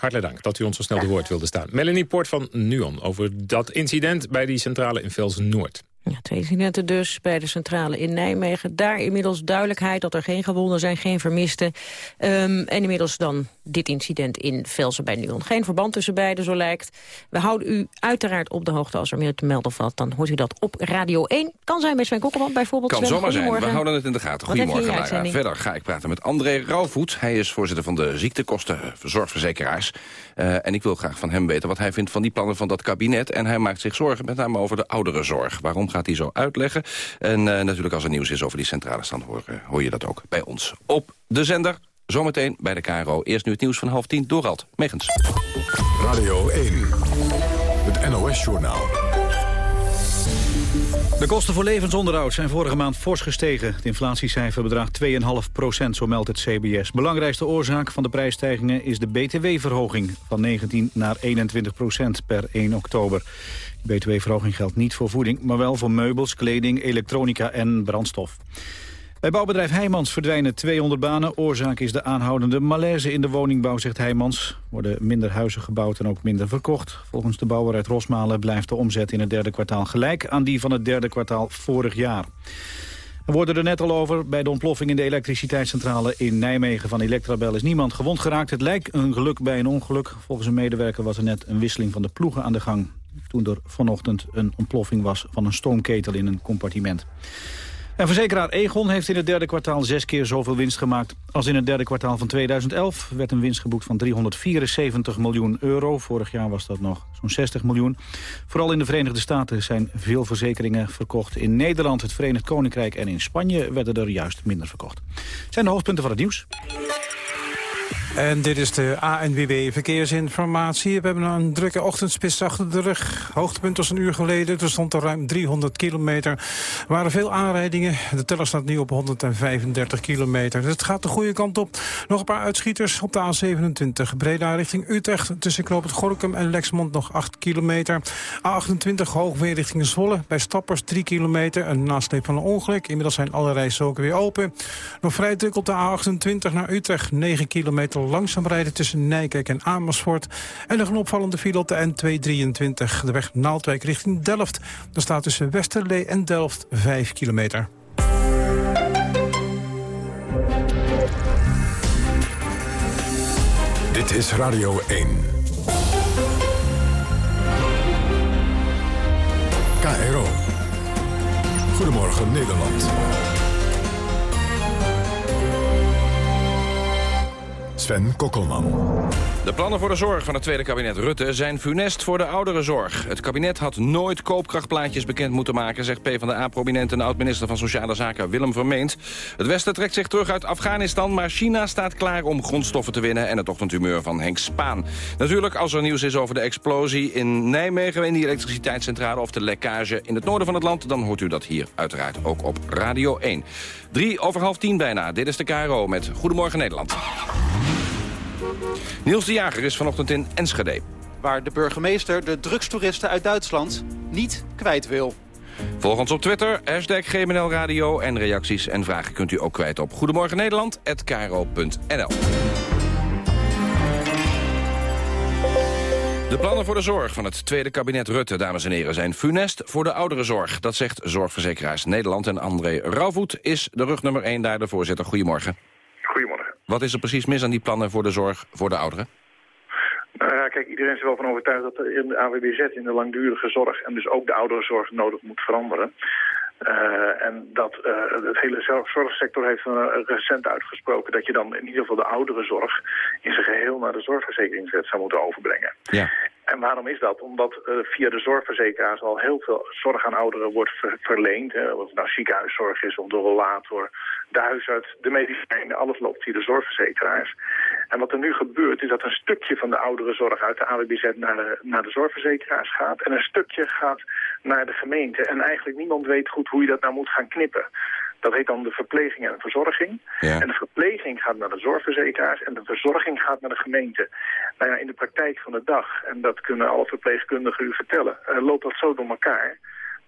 Hartelijk dank dat u ons zo snel te woord wilde staan. Melanie Poort van NUON over dat incident bij die centrale in Velsen-Noord. Ja, twee incidenten dus bij de centrale in Nijmegen. Daar inmiddels duidelijkheid dat er geen gewonden zijn, geen vermisten. Ehm, en inmiddels dan dit incident in Velsen bij Nuon. Geen verband tussen beiden, zo lijkt. We houden u uiteraard op de hoogte als er meer te melden valt. Dan hoort u dat op Radio 1. Kan zijn bij Sven Kokkelman bijvoorbeeld. Kan zomaar zijn. We houden het in de gaten. Goedemorgen, Lara. Verder ga ik praten met André Rauwvoet. Hij is voorzitter van de ziektekostenverzorgverzekeraars. Eh, en ik wil graag van hem weten wat hij vindt van die plannen van dat kabinet. En hij maakt zich zorgen met name over de ouderenzorg. Waarom gaat hij zo uitleggen? En eh, natuurlijk als er nieuws is over die centrale stand hoor, eh, hoor je dat ook bij ons. Op de zender, zometeen bij de KRO. Eerst nu het nieuws van half tien, Dorald Megens. Radio 1, het NOS-journaal. De kosten voor levensonderhoud zijn vorige maand fors gestegen. Het inflatiecijfer bedraagt 2,5 procent, zo meldt het CBS. Belangrijkste oorzaak van de prijsstijgingen is de btw-verhoging... van 19 naar 21 procent per 1 oktober. Btw-verhoging geldt niet voor voeding... maar wel voor meubels, kleding, elektronica en brandstof. Bij bouwbedrijf Heijmans verdwijnen 200 banen. Oorzaak is de aanhoudende malaise in de woningbouw, zegt Heijmans. Worden minder huizen gebouwd en ook minder verkocht. Volgens de bouwer uit Rosmalen blijft de omzet in het derde kwartaal gelijk... aan die van het derde kwartaal vorig jaar. We worden er net al over. Bij de ontploffing in de elektriciteitscentrale in Nijmegen van Electrabel is niemand gewond geraakt. Het lijkt een geluk bij een ongeluk. Volgens een medewerker was er net een wisseling van de ploegen aan de gang. Toen er vanochtend een ontploffing was van een stoomketel in een compartiment. En verzekeraar Egon heeft in het derde kwartaal zes keer zoveel winst gemaakt als in het derde kwartaal van 2011. werd een winst geboekt van 374 miljoen euro. Vorig jaar was dat nog zo'n 60 miljoen. Vooral in de Verenigde Staten zijn veel verzekeringen verkocht. In Nederland, het Verenigd Koninkrijk en in Spanje werden er juist minder verkocht. Zijn de hoofdpunten van het nieuws. En dit is de ANWB Verkeersinformatie. We hebben een drukke ochtendspits achter de rug. Hoogtepunt was een uur geleden. Er stond er ruim 300 kilometer. Er waren veel aanrijdingen. De teller staat nu op 135 kilometer. Dus het gaat de goede kant op. Nog een paar uitschieters op de A27. Breda richting Utrecht. Tussen het Gorkum en Lexmond nog 8 kilometer. A28 hoogweer richting Zwolle. Bij Stappers 3 kilometer. Een nasleep van een ongeluk. Inmiddels zijn alle rijstroken weer open. Nog vrij druk op de A28 naar Utrecht. 9 kilometer langzaam rijden tussen Nijkerk en Amersfoort. En een opvallende file op de N223. De weg Naaldwijk richting Delft. Daar staat tussen Westerlee en Delft 5 kilometer. Dit is Radio 1. KRO. Goedemorgen Nederland. Sven Kokkelman. De plannen voor de zorg van het tweede kabinet Rutte zijn funest voor de ouderenzorg. Het kabinet had nooit koopkrachtplaatjes bekend moeten maken... zegt PvdA-prominent en oud-minister van Sociale Zaken Willem Vermeend. Het Westen trekt zich terug uit Afghanistan... maar China staat klaar om grondstoffen te winnen... en het ochtendhumeur van Henk Spaan. Natuurlijk, als er nieuws is over de explosie in Nijmegen... in die elektriciteitscentrale of de lekkage in het noorden van het land... dan hoort u dat hier uiteraard ook op Radio 1. Drie over half tien bijna. Dit is de KRO met Goedemorgen Nederland. Niels de Jager is vanochtend in Enschede. Waar de burgemeester de drugstoeristen uit Duitsland niet kwijt wil. Volg ons op Twitter, hashtag GMNL Radio. En reacties en vragen kunt u ook kwijt op Goedemorgen Nederland@kro.nl. De plannen voor de zorg van het tweede kabinet Rutte, dames en heren, zijn funest voor de ouderenzorg. Dat zegt Zorgverzekeraars Nederland en André Rauwvoet is de rug nummer 1 daar, de voorzitter. Goedemorgen. Wat is er precies mis aan die plannen voor de zorg voor de ouderen? Nou ja, kijk, iedereen is er wel van overtuigd dat er in de AWBZ in de langdurige zorg en dus ook de ouderenzorg nodig moet veranderen. Uh, en dat uh, het hele zorgsector heeft uh, recent uitgesproken dat je dan in ieder geval de ouderenzorg in zijn geheel naar de zorgverzekeringswet zou moeten overbrengen. Ja. En waarom is dat? Omdat uh, via de zorgverzekeraars al heel veel zorg aan ouderen wordt ver verleend. Hè? Of het nou ziekenhuiszorg is of de rollator, de huisarts, de medicijnen, alles loopt via de zorgverzekeraars. En wat er nu gebeurt is dat een stukje van de ouderenzorg uit de AWBZ naar de, naar de zorgverzekeraars gaat. En een stukje gaat naar de gemeente. En eigenlijk niemand weet goed hoe je dat nou moet gaan knippen. Dat heet dan de verpleging en de verzorging. Ja. En de verpleging gaat naar de zorgverzekeraars en de verzorging gaat naar de gemeente. Nou ja, in de praktijk van de dag, en dat kunnen alle verpleegkundigen u vertellen, uh, loopt dat zo door elkaar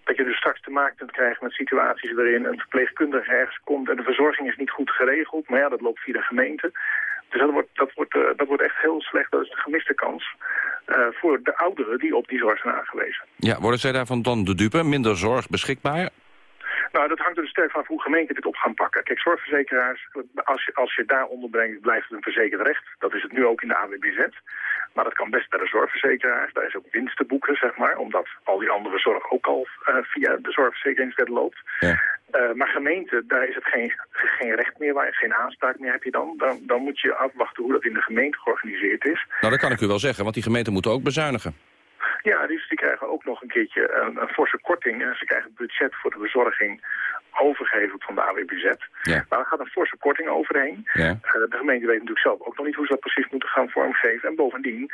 dat je dus straks te maken kunt krijgen met situaties waarin een verpleegkundige ergens komt en de verzorging is niet goed geregeld. Maar ja, dat loopt via de gemeente. Dus dat wordt, dat, wordt, eh, dat wordt echt heel slecht. Dat is de gemiste kans eh, voor de ouderen die op die zorg zijn aangewezen. Ja, worden zij daarvan dan de dupe? Minder zorg beschikbaar? Nou, dat hangt er dus sterk van af hoe gemeenten dit op gaan pakken. Kijk, zorgverzekeraars, als je, als je daar onderbrengt, blijft het een verzekerd recht. Dat is het nu ook in de AWBZ. Maar dat kan best bij de zorgverzekeraars. Daar is ook winst te boeken, zeg maar. Omdat al die andere zorg ook al uh, via de zorgverzekeringswet loopt. Ja. Uh, maar gemeenten, daar is het geen, geen recht meer, waar, geen aanspraak meer heb je dan. dan. Dan moet je afwachten hoe dat in de gemeente georganiseerd is. Nou, dat kan ik u wel zeggen, want die gemeenten moeten ook bezuinigen. Ja, dus die krijgen ook nog een keertje een, een forse korting. En ze krijgen het budget voor de bezorging overgeheveld van de AWBZ. Ja. Maar er gaat een forse korting overheen. Ja. Uh, de gemeente weet natuurlijk zelf ook nog niet hoe ze dat precies moeten gaan vormgeven. En bovendien, uh,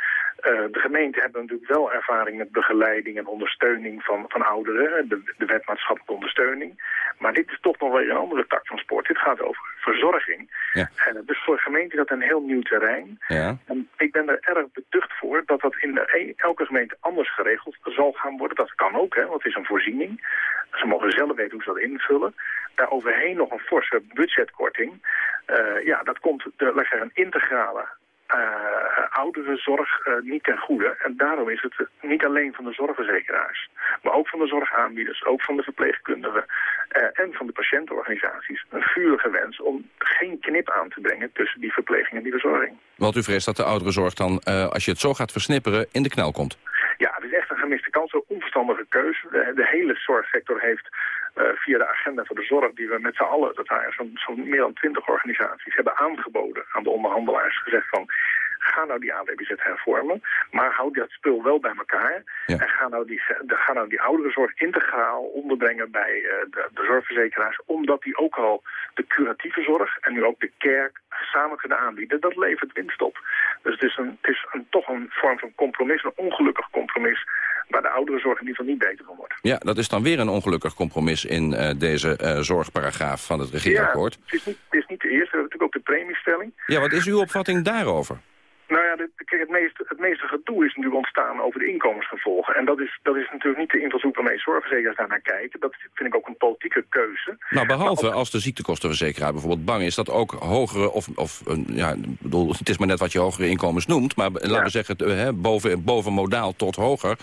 de gemeenten hebben natuurlijk wel ervaring met begeleiding en ondersteuning van, van ouderen. De, de wet maatschappelijke ondersteuning. Maar dit is toch nog wel een andere tak van sport. Dit gaat over verzorging. Ja. En dus voor de gemeente is dat een heel nieuw terrein. Ja. En ik ben er erg beducht voor dat dat in de, elke gemeente anders geregeld zal gaan worden. Dat kan ook, hè, want het is een voorziening. Ze mogen zelf weten hoe ze dat invullen. Daar overheen nog een forse budgetkorting. Uh, ja, dat komt de, integrale uh, ouderenzorg uh, niet ten goede. En daarom is het niet alleen van de zorgverzekeraars, maar ook van de zorgaanbieders, ook van de verpleegkundigen en van de patiëntenorganisaties een vurige wens om geen knip aan te brengen tussen die verpleging en die verzorging. Want u vreest dat de ouderenzorg dan, als je het zo gaat versnipperen, in de knel komt? Is echt een gemiste kans, een onverstandige keuze. De, hele zorgsector heeft uh, via de agenda voor de zorg die we met z'n allen, dat waren zo'n zo meer dan twintig organisaties, hebben aangeboden aan de onderhandelaars. Gezegd van, ga nou die AWBZ hervormen, maar houd dat spul wel bij elkaar. Ja. En ga nou, die, ga nou die ouderenzorg integraal onderbrengen bij uh, de, de, zorgverzekeraars, omdat die ook al de curatieve zorg en nu ook de kerk samen kunnen aanbieden. Dat levert winst op. Dus het is, een, het is een, toch een vorm van compromis, een ongelukkig compromis waar de ouderenzorg in ieder geval niet beter van wordt. Ja, dat is dan weer een ongelukkig compromis in uh, deze uh, zorgparagraaf van het regeerakkoord. Ja, het is, niet, het is niet de eerste, we hebben natuurlijk ook de premiestelling. Ja, wat is uw opvatting daarover? Nou ja, kijk, het, meeste, het meeste gedoe is natuurlijk ontstaan over de inkomensgevolgen. En dat is, dat is natuurlijk niet de invalshoek waarmee zorgverzekeraars daar naar kijken. Dat vind ik ook een politieke keuze. Nou, behalve ook... als de ziektekostenverzekeraar bijvoorbeeld bang is... dat ook hogere, of, of ja, bedoel, het is maar net wat je hogere inkomens noemt... maar ja. laten we zeggen, hè, boven, boven modaal tot hoger...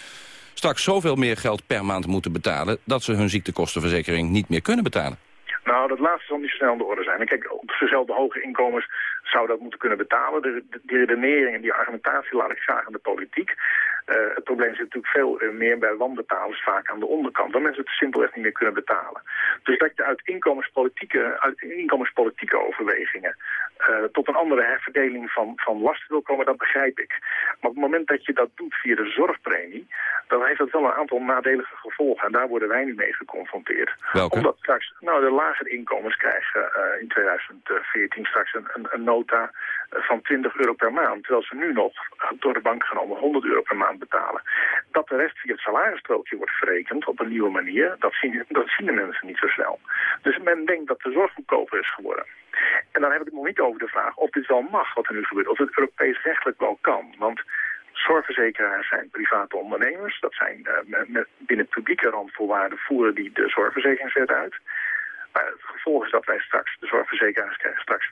straks zoveel meer geld per maand moeten betalen... dat ze hun ziektekostenverzekering niet meer kunnen betalen. Nou, dat laatste zal niet snel aan de orde zijn. En kijk, dezelfde hoge inkomens zou dat moeten kunnen betalen. De, de, die redenering en die argumentatie laat ik graag aan de politiek. Uh, het probleem zit natuurlijk veel uh, meer bij wanbetalers vaak aan de onderkant. Waar mensen het simpelweg niet meer kunnen betalen. Dus dat je uit inkomenspolitieke overwegingen uh, tot een andere herverdeling van, van lasten wil komen, dat begrijp ik. Maar op het moment dat je dat doet via de zorgpremie, dan heeft dat wel een aantal nadelige gevolgen. En daar worden wij nu mee geconfronteerd. Welke? Omdat straks, nou, de lagere inkomens krijgen in 2014 straks een, een, een nota van 20 euro per maand. Terwijl ze nu nog door de bank genomen 100 euro per maand betalen. Dat de rest via het salarisstrookje wordt verrekend op een nieuwe manier, dat zien, dat zien de mensen niet zo snel. Dus men denkt dat de zorg goedkoper is geworden. En dan heb ik het nog niet over de vraag of dit wel mag wat er nu gebeurt. Of het Europees rechtelijk wel kan. Want zorgverzekeraars zijn private ondernemers. Dat zijn uh, met binnen publieke randvoorwaarden voeren die de zorgverzekeringswet uit. Maar het gevolg is dat wij straks, de zorgverzekeraars krijgen straks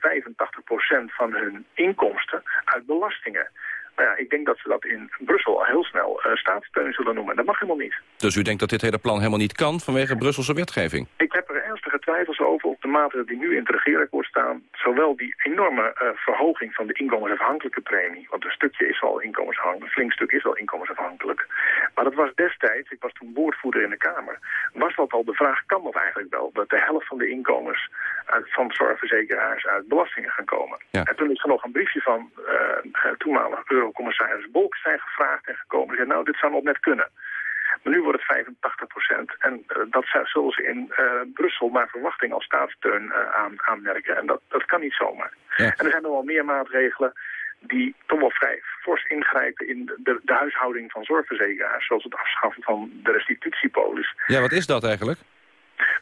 85% van hun inkomsten uit belastingen. Nou ja, ik denk dat ze dat in Brussel al heel snel uh, staatssteun zullen noemen. Dat mag helemaal niet. Dus u denkt dat dit hele plan helemaal niet kan vanwege Brusselse wetgeving? Ik heb er ernstige twijfels over op de mate die nu in het regeerakkoord staan. Zowel die enorme uh, verhoging van de inkomensafhankelijke premie. Want een stukje is al inkomensafhankelijk, een flink stuk is al inkomensafhankelijk. Maar dat was destijds, ik was toen woordvoerder in de Kamer, was dat al de vraag, kan dat eigenlijk wel? Dat de helft van de inkomens uit, van zorgverzekeraars uit belastingen gaan komen. Ja. En toen is er nog een briefje van uh, toenmalig eurocommissaris Bolk zijn gevraagd en gekomen. En zei, nou, dit zou nog net kunnen. Maar nu wordt het 85 procent. En uh, dat zullen ze in uh, Brussel naar verwachting als staatssteun uh, aan, aanmerken. En dat, dat kan niet zomaar. Ja. En er zijn nog wel meer maatregelen die toch wel vrij fors ingrijpen in de, de huishouding van zorgverzekeraars. Zoals het afschaffen van de restitutiepolis. Ja, wat is dat eigenlijk?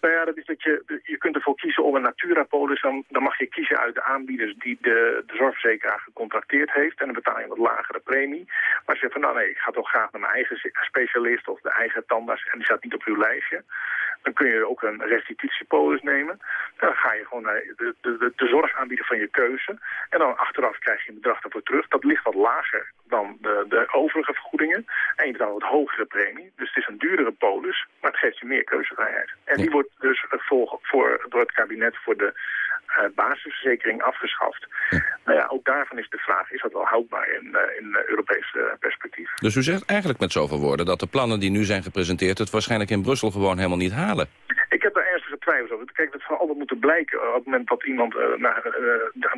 Nou ja, dat is dat je, je kunt ervoor kiezen om een Natura-polis. Dan, dan mag je kiezen uit de aanbieders die de, de zorgverzekeraar gecontracteerd heeft. En dan betaal je een wat lagere premie. Maar je zegt van nou nee, ik ga toch graag naar mijn eigen specialist of de eigen tandarts. En die staat niet op uw lijstje. Dan kun je ook een restitutiepolis nemen. Dan ga je gewoon naar de, de, de, zorgaanbieder van je keuze. En dan achteraf krijg je een bedrag daarvoor terug. Dat ligt wat lager dan de, de overige vergoedingen. En je betaalt wat hogere premie. Dus het is een duurdere polis, maar het geeft je meer keuzevrijheid. Die wordt dus voor, voor, door het kabinet voor de uh, basisverzekering afgeschaft. Nou ja, ook daarvan is de vraag, is dat wel houdbaar in, uh, in Europees uh, perspectief? Dus u zegt eigenlijk met zoveel woorden dat de plannen die nu zijn gepresenteerd... het waarschijnlijk in Brussel gewoon helemaal niet halen. Ik heb daar ernstige twijfels over. Kijk, dat zal altijd moeten blijken op het moment dat iemand naar,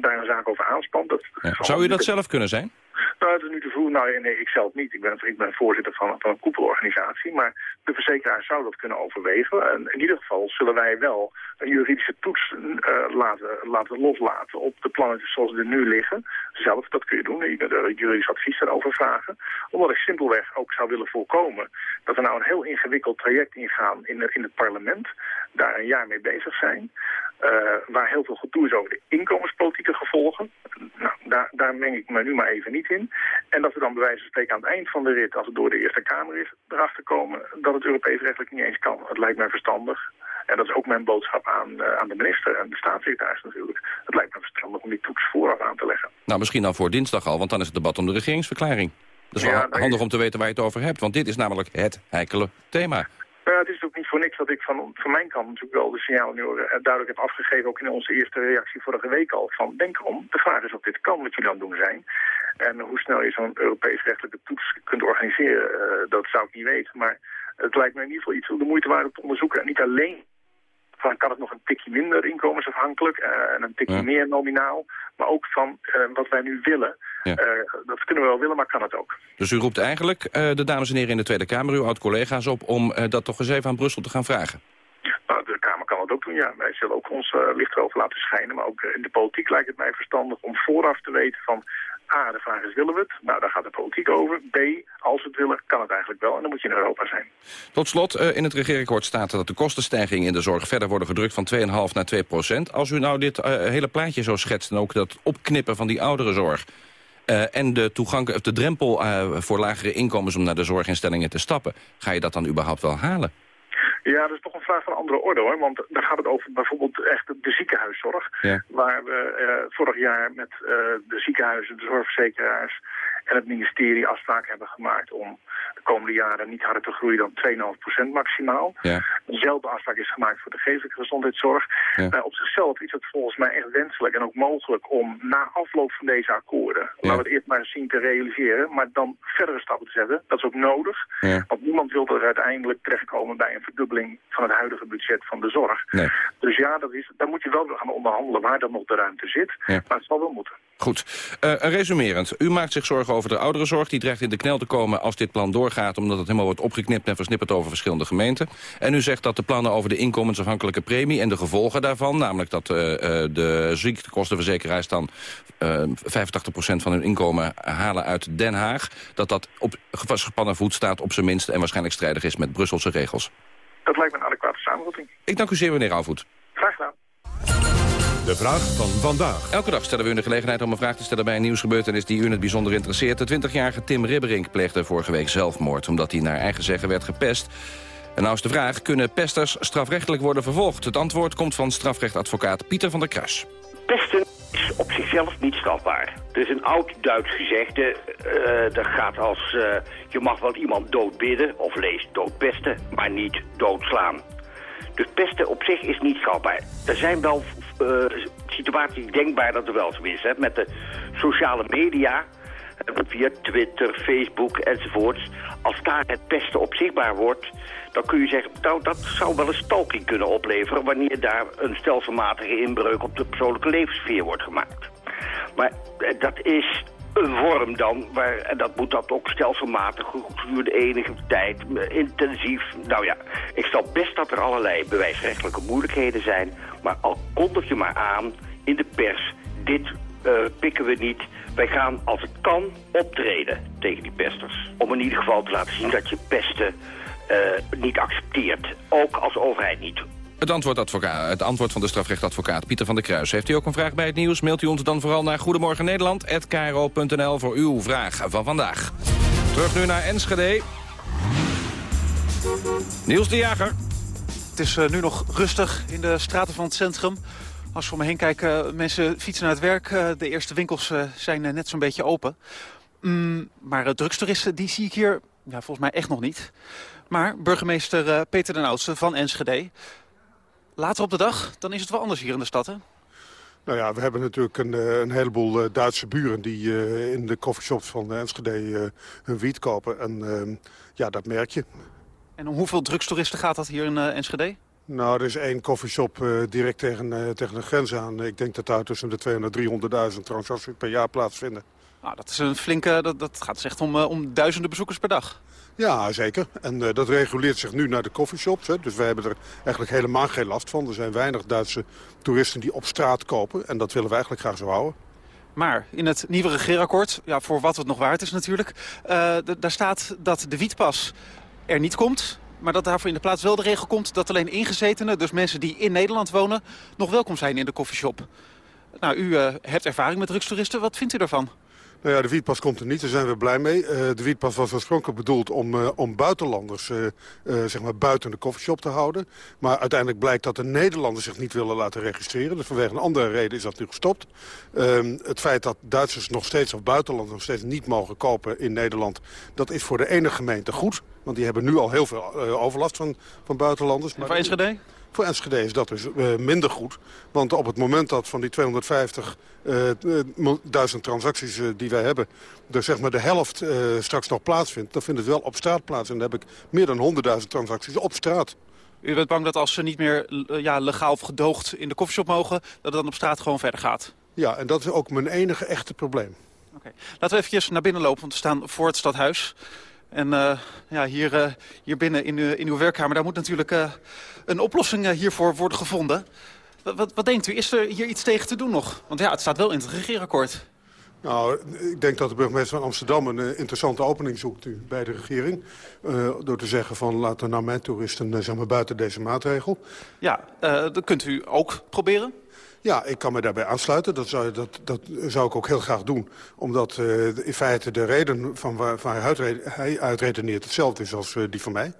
daar een zaak over aanspant. Ja. Zou u dat zelf kunnen zijn? Nou, het is nu te vroeg. Nou, nee, ik zelf niet. Ik ben, voorzitter van, van een koepelorganisatie. Maar de verzekeraar zou dat kunnen overwegen. En in ieder geval zullen wij wel een juridische toets uh, laten, laten loslaten op de plannen zoals ze er nu liggen. Zelf, dat kun je doen. Je juridisch advies daarover vragen. Omdat ik simpelweg ook zou willen voorkomen dat we nou een heel ingewikkeld traject ingaan in, in het parlement. Daar een jaar mee bezig zijn. Uh, waar heel veel gedoe is over de inkomenspolitieke gevolgen. Nou, daar, daar meng ik me nu maar even niet in. En dat we dan bij wijze van spreken aan het eind van de rit, als het door de Eerste Kamer is, erachter komen dat het Europees rechtelijk niet eens kan. Het lijkt mij verstandig. En dat is ook mijn boodschap aan, uh, aan de minister en de staatssecretaris natuurlijk. Het lijkt me verstandig om die toets vooraf aan te leggen. Nou, misschien dan voor dinsdag al, want dan is het debat om de regeringsverklaring. Dat is wel handig om te weten waar je het over hebt, want dit is namelijk het heikele thema. Uh, het is ook niet voor niks dat ik van, van mijn kant natuurlijk wel de signalen nu duidelijk heb afgegeven, ook in onze eerste reactie vorige week al, van denk erom, de vraag is of dit kan wat jullie het doen zijn. En hoe snel je zo'n Europees rechtelijke toets kunt organiseren, uh, dat zou ik niet weten. Maar het lijkt me in ieder geval iets om de moeite waard om te onderzoeken. En niet alleen van kan het nog een tikje minder inkomensafhankelijk uh, en een tikje ja. meer nominaal. Maar ook van uh, wat wij nu willen. Ja. Uh, dat kunnen we wel willen, maar kan het ook. Dus u roept eigenlijk de dames en heren in de Tweede Kamer, uw oud-collega's op... om dat toch eens even aan Brussel te gaan vragen? Nou, de Kamer kan het ook doen, ja. Wij zullen ook ons licht erover laten schijnen. Maar ook in de politiek lijkt het mij verstandig om vooraf te weten van... A, de vraag is, willen we het? Nou, daar gaat de politiek over. B, als we het willen, kan het eigenlijk wel. En dan moet je in Europa zijn. Tot slot, uh, in het regeerakkoord staat dat de kostenstijging in de zorg verder worden gedrukt van 2,5 naar 2 procent. Als u nou dit hele plaatje zo schetst en ook dat opknippen van die ouderenzorg... Uh, en de, toegang, of de drempel voor lagere inkomens om naar de zorginstellingen te stappen... ga je dat dan überhaupt wel halen? Ja, dat is toch een vraag van andere orde hoor. Want dan gaat het over bijvoorbeeld echt de ziekenhuiszorg. Ja. Waar we uh, vorig jaar met uh, de ziekenhuizen, de zorgverzekeraars en het ministerie afspraken hebben gemaakt om de komende jaren niet harder te groeien dan 2,5% maximaal. Ja. Dezelfde afspraak is gemaakt voor de geestelijke gezondheidszorg. Ja. Uh, op zichzelf is het volgens mij echt wenselijk en ook mogelijk om na afloop van deze akkoorden, ja. laten we het eerst maar eens zien te realiseren, maar dan verdere stappen te zetten. Dat is ook nodig, ja. want niemand wil er uiteindelijk terechtkomen bij een verdubbeling van het huidige budget van de zorg. Nee. Dus ja, dat is, daar moet je wel gaan onderhandelen waar dan nog de ruimte zit, maar het zal wel moeten. Goed. Uh, resumerend, u maakt zich zorgen over de ouderenzorg. Die dreigt in de knel te komen als dit plan doorgaat... omdat het helemaal wordt opgeknipt en versnipperd over verschillende gemeenten. En u zegt dat de plannen over de inkomensafhankelijke premie... en de gevolgen daarvan, namelijk dat uh, de ziektekostenverzekeraars... dan 85% van hun inkomen halen uit Den Haag... dat dat op gespannen voet staat op zijn minst... en waarschijnlijk strijdig is met Brusselse regels. Dat lijkt me een adequate samenvatting. Ik dank u zeer, meneer Aalvoet. Graag gedaan. De vraag van vandaag. Elke dag stellen we u de gelegenheid om een vraag te stellen bij een nieuwsgebeurtenis die u in het bijzonder interesseert. De 20-jarige Tim Ribberink pleegde vorige week zelfmoord omdat hij naar eigen zeggen werd gepest. En nou is de vraag, kunnen pesters strafrechtelijk worden vervolgd? Het antwoord komt van strafrechtadvocaat Pieter van der Kruis. Pesten is op zichzelf niet strafbaar. Er is een oud Duits gezegde, uh, dat gaat als... Uh, je mag wel iemand doodbidden of lees doodpesten, maar niet doodslaan. Dus pesten op zich is niet strafbaar. Er zijn wel uh, situaties denkbaar dat er wel zo is. Hè? Met de sociale media, via Twitter, Facebook enzovoorts. Als daar het pesten op zichtbaar wordt, dan kun je zeggen... nou, dat zou wel een stalking kunnen opleveren... wanneer daar een stelselmatige inbreuk op de persoonlijke levenssfeer wordt gemaakt. Maar dat is een vorm dan, waar, en dat moet dat ook stelselmatig gedurende enige tijd, intensief. Nou ja, ik stel best dat er allerlei bewijsrechtelijke moeilijkheden zijn, maar al kondig je maar aan in de pers, dit uh, pikken we niet. Wij gaan, als het kan, optreden tegen die pesters. Om in ieder geval te laten zien dat je pesten uh, niet accepteert. Ook als overheid niet. Het antwoord, het antwoord van de strafrechtadvocaat Pieter van der Kruis. Heeft u ook een vraag bij het nieuws? Mailt u ons dan vooral naar Goedemorgen Nederland@kro.nl voor uw vraag van vandaag. Terug nu naar Enschede. Niels de Jager. Het is uh, nu nog rustig in de straten van het centrum. Als ik om me heen kijk, uh, mensen fietsen naar het werk. Uh, de eerste winkels zijn net zo'n beetje open. Mm, maar drugstoeristen, die zie ik hier ja, volgens mij echt nog niet. Maar burgemeester Peter den Oudste van Enschede... later op de dag, dan is het wel anders hier in de stad, hè? Nou ja, we hebben natuurlijk een, een heleboel Duitse buren... die in de coffeeshops van Enschede hun wiet kopen. En ehm, ja, dat merk je. En om hoeveel drugstoeristen gaat dat hier in Enschede? Nou, er is één koffieshop uh, direct tegen, uh, tegen de grens aan. Ik denk dat daar tussen de 200.000 en 300.000 transacties per jaar plaatsvinden. Nou, dat is een flinke, dat, dat gaat dus echt om, om duizenden bezoekers per dag. Ja, zeker. En dat reguleert zich nu naar de coffeeshops. Hè. Dus wij hebben er eigenlijk helemaal geen last van. Er zijn weinig Duitse toeristen die op straat kopen. En dat willen we eigenlijk graag zo houden. Maar in het nieuwe regeerakkoord, ja, voor wat het nog waard is natuurlijk... daar staat dat de wietpas er niet komt. Maar dat daarvoor in de plaats wel de regel komt dat alleen ingezetenen... dus mensen die in Nederland wonen, nog welkom zijn in de koffieshop. Nou, u uh, hebt ervaring met drugstoeristen. Wat vindt u daarvan? Nou ja, de wietpas komt er niet, daar zijn we blij mee. Uh, de wietpas was oorspronkelijk bedoeld om, uh, om buitenlanders uh, zeg maar buiten de koffieshop te houden. Maar uiteindelijk blijkt dat de Nederlanders zich niet willen laten registreren. Dus vanwege een andere reden is dat nu gestopt. Ehm, het feit dat Duitsers nog steeds of buitenlanders nog steeds niet mogen kopen in Nederland... dat is voor de ene gemeente goed. Want die hebben nu al heel veel overlast van, van buitenlanders. En voor Enschede? Voor Enschede is dat dus minder goed. Want op het moment dat van die 250 uh, duizend transacties die wij hebben... er zeg maar de helft straks nog plaatsvindt... dan vindt het wel op straat plaats. En dan heb ik meer dan 100.000 transacties op straat. U bent bang dat als ze niet meer ja, legaal of gedoogd in de koffieshop mogen... dat het dan op straat gewoon verder gaat? Ja, en dat is ook mijn enige echte probleem. Okay. Laten we even naar binnen lopen, want we staan voor het stadhuis. En uh, ja, hier, uh, hier binnen in, uh, in uw werkkamer, daar moet natuurlijk een oplossing hiervoor worden gevonden. Wat, wat, denkt u, is er hier iets tegen te doen nog? Want ja, het staat wel in het regeerakkoord. Nou, ik denk dat de burgemeester van Amsterdam een interessante opening zoekt nu bij de regering. door te zeggen van laten nou mijn toeristen zeg maar, buiten deze maatregel. Ja, dat kunt u ook proberen. Ja, ik kan me daarbij aansluiten. Dat zou, dat, dat zou ik ook heel graag doen. Omdat uh, in feite de reden van waar, waar hij uitredeneert hetzelfde is als uh, die van mij.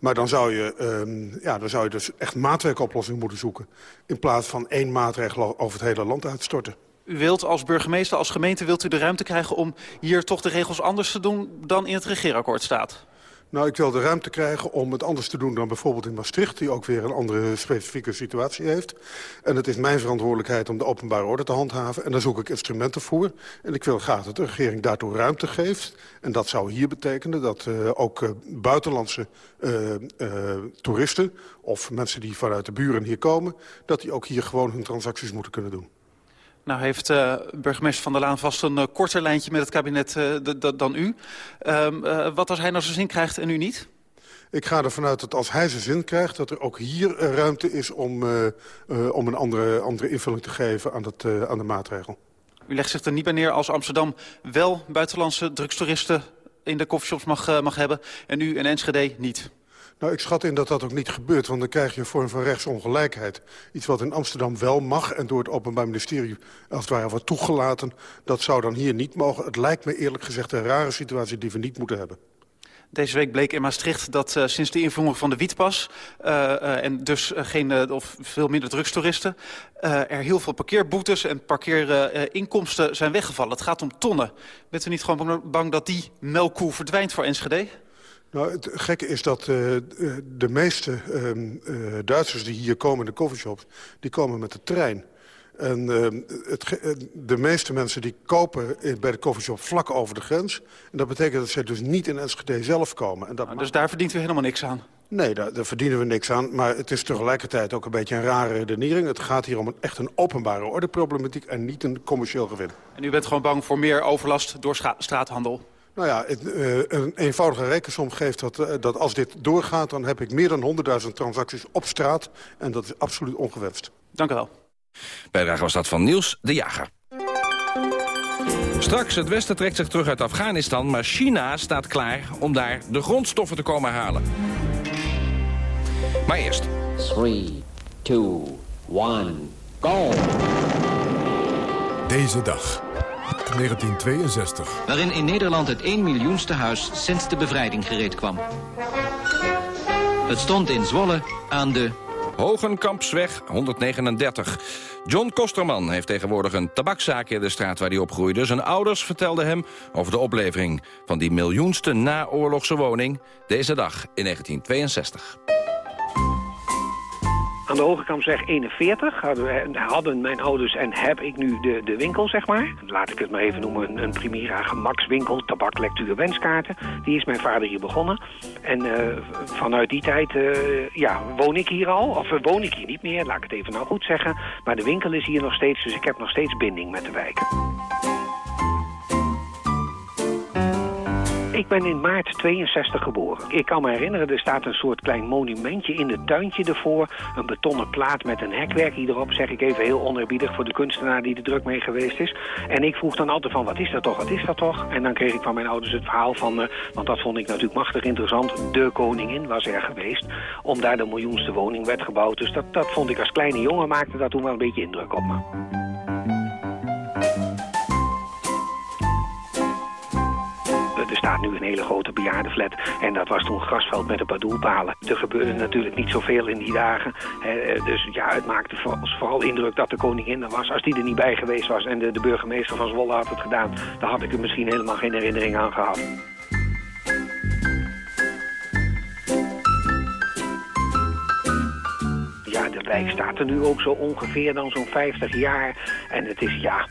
Maar dan zou, je, um, ja, dan zou je dus echt maatwerkoplossing moeten zoeken. In plaats van één maatregel over het hele land uitstorten. U wilt als burgemeester, als gemeente, wilt u de ruimte krijgen om hier toch de regels anders te doen dan in het regeerakkoord staat? Nou, ik wil de ruimte krijgen om het anders te doen dan bijvoorbeeld in Maastricht... die ook weer een andere specifieke situatie heeft. En het is mijn verantwoordelijkheid om de openbare orde te handhaven. En daar zoek ik instrumenten voor. En ik wil graag dat de regering daartoe ruimte geeft. En dat zou hier betekenen dat uh, ook uh, buitenlandse uh, toeristen... of mensen die vanuit de buren hier komen... dat die ook hier gewoon hun transacties moeten kunnen doen. Nou heeft uh, burgemeester Van der Laan vast een uh, korter lijntje met het kabinet uh, dan u. Um, wat als hij nou zijn zin krijgt en u niet? Ik ga ervan uit dat als hij zijn zin krijgt... dat er ook hier ruimte is om, om een andere, andere invulling te geven aan, dat, aan de maatregel. U legt zich er niet bij neer als Amsterdam wel buitenlandse drugstoeristen in de coffeeshops mag, mag hebben... en u en Enschede niet? Nou, ik schat in dat dat ook niet gebeurt, want dan krijg je een vorm van rechtsongelijkheid. Iets wat in Amsterdam wel mag en door het Openbaar Ministerie als het ware wordt toegelaten, dat zou dan hier niet mogen. Het lijkt me eerlijk gezegd een rare situatie die we niet moeten hebben. Deze week bleek in Maastricht dat uh, sinds de invoering van de wietpas... Uh, uh, en dus geen, of veel minder drugstoeristen... er heel veel parkeerboetes en parkeerinkomsten zijn weggevallen. Het gaat om tonnen. Bent u niet gewoon bang dat die melkkoe verdwijnt voor Enschede? Nou, het gekke is dat uh, de meeste uh, uh, Duitsers die hier komen in de coffeeshops... die komen met de trein. En het, de meeste mensen die kopen bij de coffeeshop vlak over de grens. En dat betekent dat ze dus niet in Enschede zelf komen. En dat nou, dus daar verdient u helemaal niks aan? Nee, daar, daar, verdienen we niks aan. Maar het is tegelijkertijd ook een beetje een rare redenering. Het gaat hier om een, echt een openbare ordeproblematiek en niet een commercieel gewin. En u bent gewoon bang voor meer overlast door straathandel? Nou ja, het, uh, een eenvoudige rekensom geeft dat, uh, dat als dit doorgaat... dan heb ik meer dan 100.000 transacties op straat. En dat is absoluut ongewenst. Dank u wel. Bijdrage was dat van Niels de Jager. Straks, het Westen trekt zich terug uit Afghanistan... maar China staat klaar om daar de grondstoffen te komen halen. Maar eerst... 3, two, one, go! Deze dag, 1962. Waarin in Nederland het 1 miljoenste huis sinds de bevrijding gereed kwam. Het stond in Zwolle aan de... Hogenkampsweg 139. John Kosterman heeft tegenwoordig een tabakszaak in de straat waar hij opgroeide. Zijn ouders vertelden hem over de oplevering van die miljoenste naoorlogse woning... deze dag in 1962. Aan de Hogekamsweg 41 hadden, hadden mijn ouders en heb ik nu de, de winkel, zeg maar. Laat ik het maar even noemen, een, een Primera gemakswinkel, tabak, lectuur, wenskaarten. Die is mijn vader hier begonnen. En uh, vanuit die tijd uh, ja, woon ik hier al, of uh, woon ik hier niet meer, laat ik het even nou goed zeggen. Maar de winkel is hier nog steeds, dus ik heb nog steeds binding met de wijk. Ik ben in maart 62 geboren. Ik kan me herinneren, er staat een soort klein monumentje in het tuintje ervoor. Een betonnen plaat met een hekwerk hierop, zeg ik even heel onerbiedig voor de kunstenaar die er druk mee geweest is. En ik vroeg dan altijd van, wat is dat toch, wat is dat toch? En dan kreeg ik van mijn ouders het verhaal van, uh, want dat vond ik natuurlijk machtig interessant, de koningin was er geweest. Om daar de miljoenste woning werd gebouwd. Dus dat, dat vond ik als kleine jongen, maakte dat toen wel een beetje indruk op me. Er staat nu een hele grote bejaardenflat. En dat was toen grasveld met een paar doelpalen. Er gebeurde natuurlijk niet zoveel in die dagen. dus ja, het maakte vooral indruk dat de koningin er was. Als die er niet bij geweest was en de, de burgemeester van Zwolle had het gedaan... dan had ik er misschien helemaal geen herinnering aan gehad. Ja, de wijk staat er nu ook zo ongeveer dan zo'n 50 jaar. En het is ja,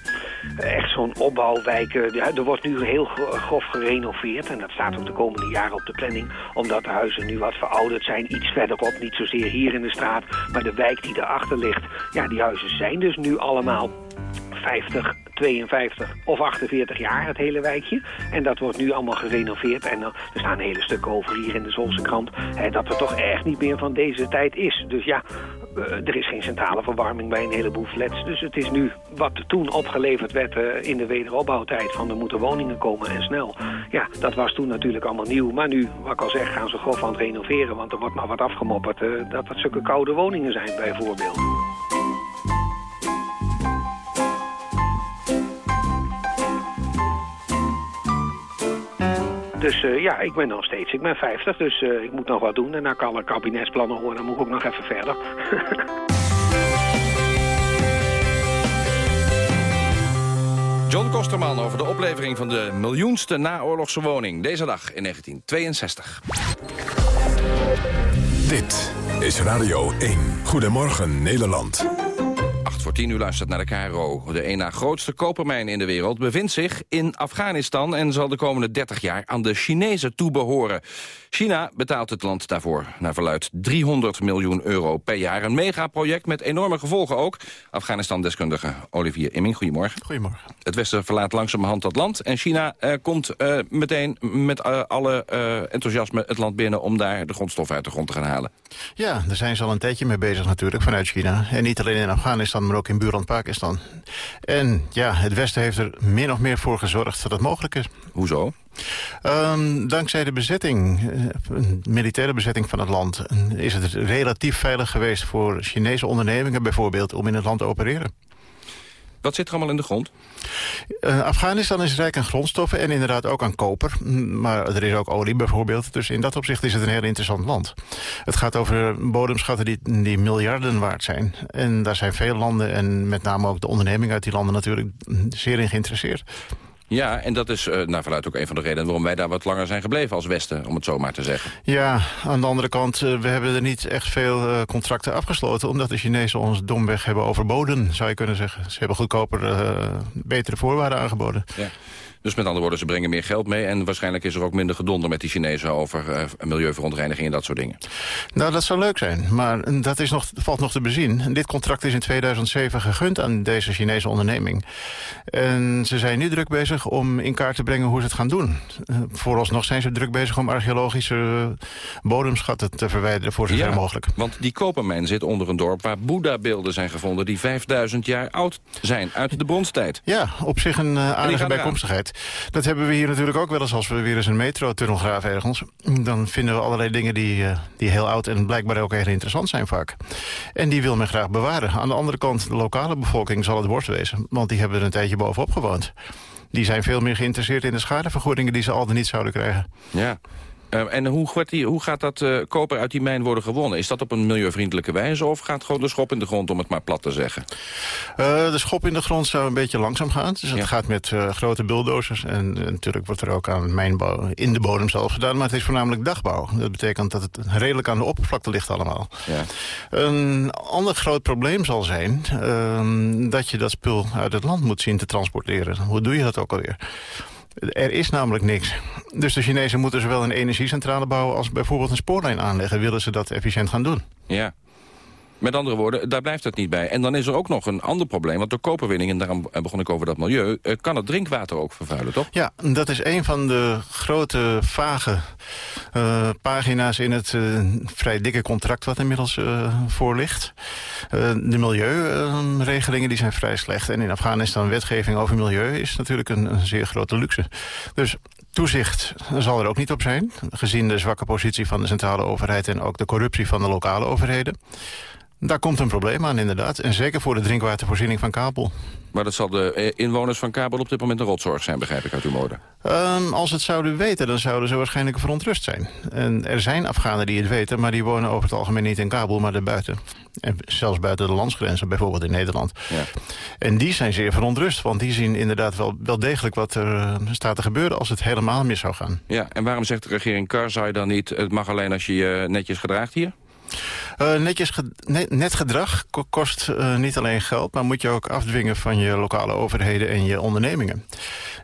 echt zo'n opbouwwijk. Er wordt nu heel grof gerenoveerd. En dat staat ook de komende jaren op de planning. Omdat de huizen nu wat verouderd zijn. Iets verderop, niet zozeer hier in de straat. Maar de wijk die erachter ligt. Ja, die huizen zijn dus nu allemaal 50, 52 of 48 jaar, het hele wijkje. En dat wordt nu allemaal gerenoveerd. En uh, er staan hele stukken over hier in de Zolse krant... Dat er toch echt niet meer van deze tijd is. Dus ja, er is geen centrale verwarming bij een heleboel flats. Dus het is nu wat toen opgeleverd werd uh, in de wederopbouwtijd... van er moeten woningen komen en snel. Ja, dat was toen natuurlijk allemaal nieuw. Maar nu, wat ik al zeg, gaan ze grof aan het renoveren... want er wordt maar wat afgemopperd dat het zulke koude woningen zijn bijvoorbeeld. Dus uh, ja, ik ben nog steeds. Ik ben 50, dus uh, ik moet nog wat doen. En dan kan ik kabinetsplannen horen. Dan moet ik ook nog even verder. John Kosterman over de oplevering van de miljoenste naoorlogse woning. Deze dag in 1962. Dit is Radio 1. Goedemorgen Nederland. 8 voor 10 u luistert naar de KRO. De een na grootste kopermijn in de wereld bevindt zich in Afghanistan... en zal de komende 30 jaar aan de Chinezen toebehoren. China betaalt het land daarvoor, naar verluid 300 miljoen euro per jaar. Een megaproject met enorme gevolgen ook. Afghanistan-deskundige Olivier Imming, goedemorgen. Goedemorgen. Het Westen verlaat langzamerhand dat land... en China uh, komt uh, meteen met uh, alle enthousiasme het land binnen... om daar de grondstoffen uit de grond te gaan halen. Ja, daar zijn ze al een tijdje mee bezig natuurlijk vanuit China. En niet alleen in Afghanistan, maar ook in buurland Pakistan. En ja, het Westen heeft er min of meer voor gezorgd dat het mogelijk is. Hoezo? Um, dankzij de bezetting, een militaire bezetting van het land... is het relatief veilig geweest voor Chinese ondernemingen bijvoorbeeld... om in het land te opereren. Wat zit er allemaal in de grond? Uh, Afghanistan is rijk aan grondstoffen en inderdaad ook aan koper. Maar er is ook olie bijvoorbeeld. Dus in dat opzicht is het een heel interessant land. Het gaat over bodemschatten die, die miljarden waard zijn. En daar zijn veel landen en met name ook de ondernemingen uit die landen natuurlijk zeer in geïnteresseerd. Ja, en dat is uh, naar verluidt ook een van de redenen waarom wij daar wat langer zijn gebleven als Westen, om het zo maar te zeggen. Ja, aan de andere kant, uh, we hebben er niet echt veel uh, contracten afgesloten, omdat de Chinezen ons domweg hebben overboden, zou je kunnen zeggen. Ze hebben goedkoper, betere voorwaarden aangeboden. Ja. Dus met andere woorden, ze brengen meer geld mee... en waarschijnlijk is er ook minder gedonder met die Chinezen... over uh, milieuverontreiniging en dat soort dingen. Nou, dat zou leuk zijn, maar dat is nog, valt nog te bezien. Dit contract is in 2007 gegund aan deze Chinese onderneming. En ze zijn nu druk bezig om in kaart te brengen hoe ze het gaan doen. Uh, vooralsnog zijn ze druk bezig om archeologische bodemschatten te verwijderen... voor zover ja, mogelijk. want die kopermijn zit onder een dorp waar Boeddha-beelden zijn gevonden... die 5000 jaar oud zijn, uit de bronstijd. Ja, op zich een uh, aardige bijkomstigheid. Dat hebben we hier natuurlijk ook wel eens als we weer eens een metrotunnel graven ergens. Dan vinden we allerlei dingen die, uh, die heel oud en blijkbaar ook heel interessant zijn vaak. En die wil men graag bewaren. Aan de andere kant, de lokale bevolking zal het worst wezen. Want die hebben er een tijdje bovenop gewoond. Die zijn veel meer geïnteresseerd in de schadevergoedingen die ze al dan niet zouden krijgen. Ja. Uh, en hoe, gaat die, hoe gaat dat uh, koper uit die mijn worden gewonnen? Is dat op een milieuvriendelijke wijze of gaat gewoon de schop in de grond, om het maar plat te zeggen? Uh, de schop in de grond zou een beetje langzaam gaan. Dus het ja. gaat met grote bulldozers. En natuurlijk wordt er ook aan mijnbouw in de bodem zelf gedaan. Maar het is voornamelijk dagbouw. Dat betekent dat het redelijk aan de oppervlakte ligt allemaal. Ja. Een ander groot probleem zal zijn ehm, dat je dat spul uit het land moet zien te transporteren. Hoe doe je dat ook alweer? Er is namelijk niks. Dus de Chinezen moeten zowel een energiecentrale bouwen... als bijvoorbeeld een spoorlijn aanleggen. Willen ze dat efficiënt gaan doen? Ja. Met andere woorden, daar blijft het niet bij. En dan is er ook nog een ander probleem. Want door koperwinning, en daarom begon ik over dat milieu... kan het drinkwater ook vervuilen, toch? Ja, dat is een van de grote, vage uh, pagina's... in het vrij dikke contract wat inmiddels uh, voor ligt. de milieuregelingen die zijn vrij slecht. En in Afghanistan wetgeving over milieu is natuurlijk een zeer grote luxe. Dus Toezicht zal er ook niet op zijn, gezien de zwakke positie van de centrale overheid... en ook de corruptie van de lokale overheden. Daar komt een probleem aan, inderdaad. En zeker voor de drinkwatervoorziening van Kabul. Maar dat zal de inwoners van Kabul op dit moment een rotzorg zijn, begrijp ik uit uw woorden. Um, als het zouden weten, dan zouden ze waarschijnlijk verontrust zijn. En er zijn Afghanen die het weten, maar die wonen over het algemeen niet in Kabul, maar erbuiten. En zelfs buiten de landsgrenzen, bijvoorbeeld in Nederland. Ja. En die zijn zeer verontrust, want die zien inderdaad wel, wel degelijk wat er uh, staat te gebeuren als het helemaal mis zou gaan. Ja, en waarom zegt de regering Karzai dan niet, het mag alleen als je je netjes gedraagt hier? Uh, netjes net, gedrag kost uh, niet alleen geld... maar moet je ook afdwingen van je lokale overheden en je ondernemingen.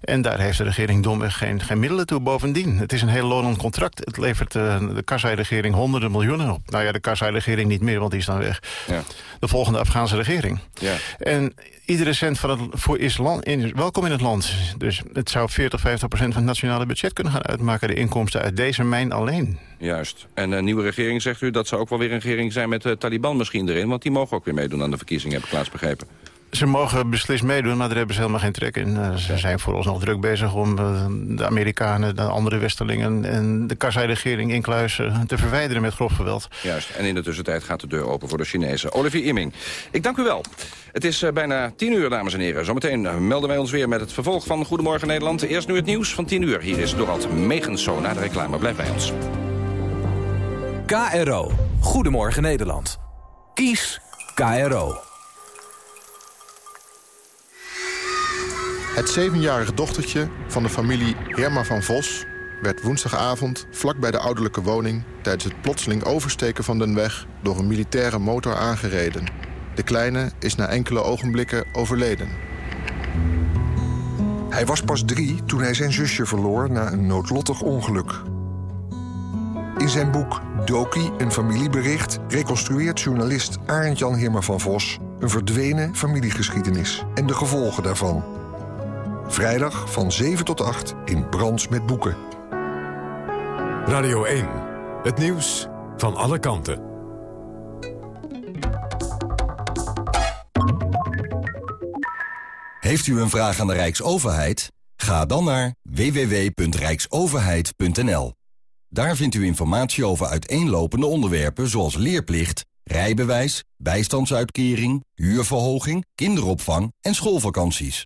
En daar heeft de regering domweg geen, geen middelen toe. Bovendien, het is een heel lonend contract. Het levert uh, de Karzai-regering honderden miljoenen op. Nou ja, de Karzai-regering niet meer, want die is dan weg. Ja. De volgende Afghaanse regering. Ja. En iedere cent van het, voor is, land, in, welkom in het land. Dus het zou 40, 50 procent van het nationale budget kunnen gaan uitmaken... de inkomsten uit deze mijn alleen. Juist. En een nieuwe regering, zegt u, dat zou ook wel weer een regering zijn... met de Taliban misschien erin, want die mogen ook weer meedoen aan de verkiezingen... heb ik laatst begrepen. Ze mogen beslist meedoen, maar daar hebben ze helemaal geen trek in. Uh, ze zijn vooralsnog druk bezig om uh, de Amerikanen, de andere Westerlingen... en de Karzai-regering inkluis uh, te verwijderen met grof geweld. Juist, en in de tussentijd gaat de deur open voor de Chinezen. Olivier Imming, ik dank u wel. Het is bijna tien uur, dames en heren. Zometeen melden wij ons weer met het vervolg van Goedemorgen Nederland. Eerst nu het nieuws van tien uur. Hier is Dorald Megens na de reclame. Blijf bij ons. KRO. Goedemorgen Nederland. Kies KRO. Het zevenjarige dochtertje van de familie Herma van Vos... werd woensdagavond vlak bij de ouderlijke woning... tijdens het plotseling oversteken van den weg... door een militaire motor aangereden. De kleine is na enkele ogenblikken overleden. Hij was pas drie toen hij zijn zusje verloor na een noodlottig ongeluk. In zijn boek Doki, een familiebericht... reconstrueert journalist Arend-Jan Herma van Vos... een verdwenen familiegeschiedenis en de gevolgen daarvan... Vrijdag van 7 tot 8 in Brands met Boeken. Radio 1. Het nieuws van alle kanten. Heeft u een vraag aan de Rijksoverheid? Ga dan naar www.rijksoverheid.nl. Daar vindt u informatie over uiteenlopende onderwerpen zoals leerplicht, rijbewijs, bijstandsuitkering, huurverhoging, kinderopvang en schoolvakanties.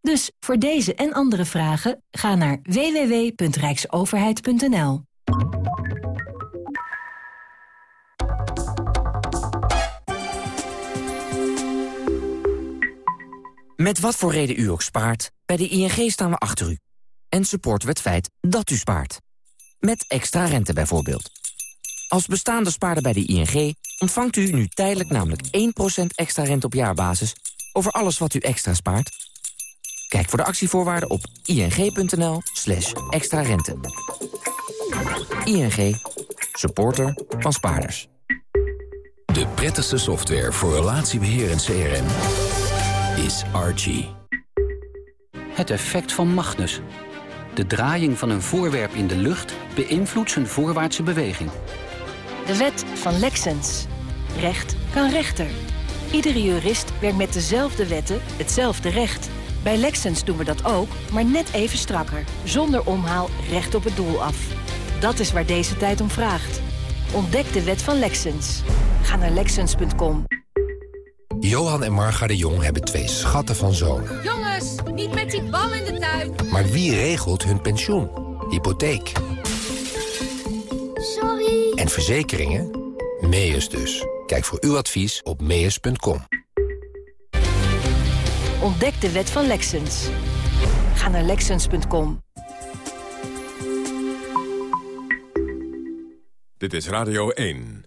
Dus voor deze en andere vragen ga naar www.rijksoverheid.nl. Met wat voor reden u ook spaart, bij de ING staan we achter u. En supporten we het feit dat u spaart. Met extra rente bijvoorbeeld. Als bestaande spaarder bij de ING ontvangt u nu tijdelijk namelijk 1% extra rente op jaarbasis... over alles wat u extra spaart... Kijk voor de actievoorwaarden op ing.nl slash extra rente. ING, supporter van spaarders. De prettigste software voor relatiebeheer en CRM is Archie. Het effect van Magnus. De draaiing van een voorwerp in de lucht beïnvloedt zijn voorwaartse beweging. De wet van Lexens. Recht kan rechter. Iedere jurist werkt met dezelfde wetten hetzelfde recht. Bij Lexens doen we dat ook, maar net even strakker. Zonder omhaal recht op het doel af. Dat is waar deze tijd om vraagt. Ontdek de wet van Lexens. Ga naar Lexens.com. Johan en Marga de Jong hebben twee schatten van zonen. Jongens, niet met die bal in de tuin. Maar wie regelt hun pensioen? Hypotheek. Sorry. En verzekeringen? Meus dus. Kijk voor uw advies op meus.com. Ontdek de wet van Lexens. Ga naar Lexens.com. Dit is Radio 1.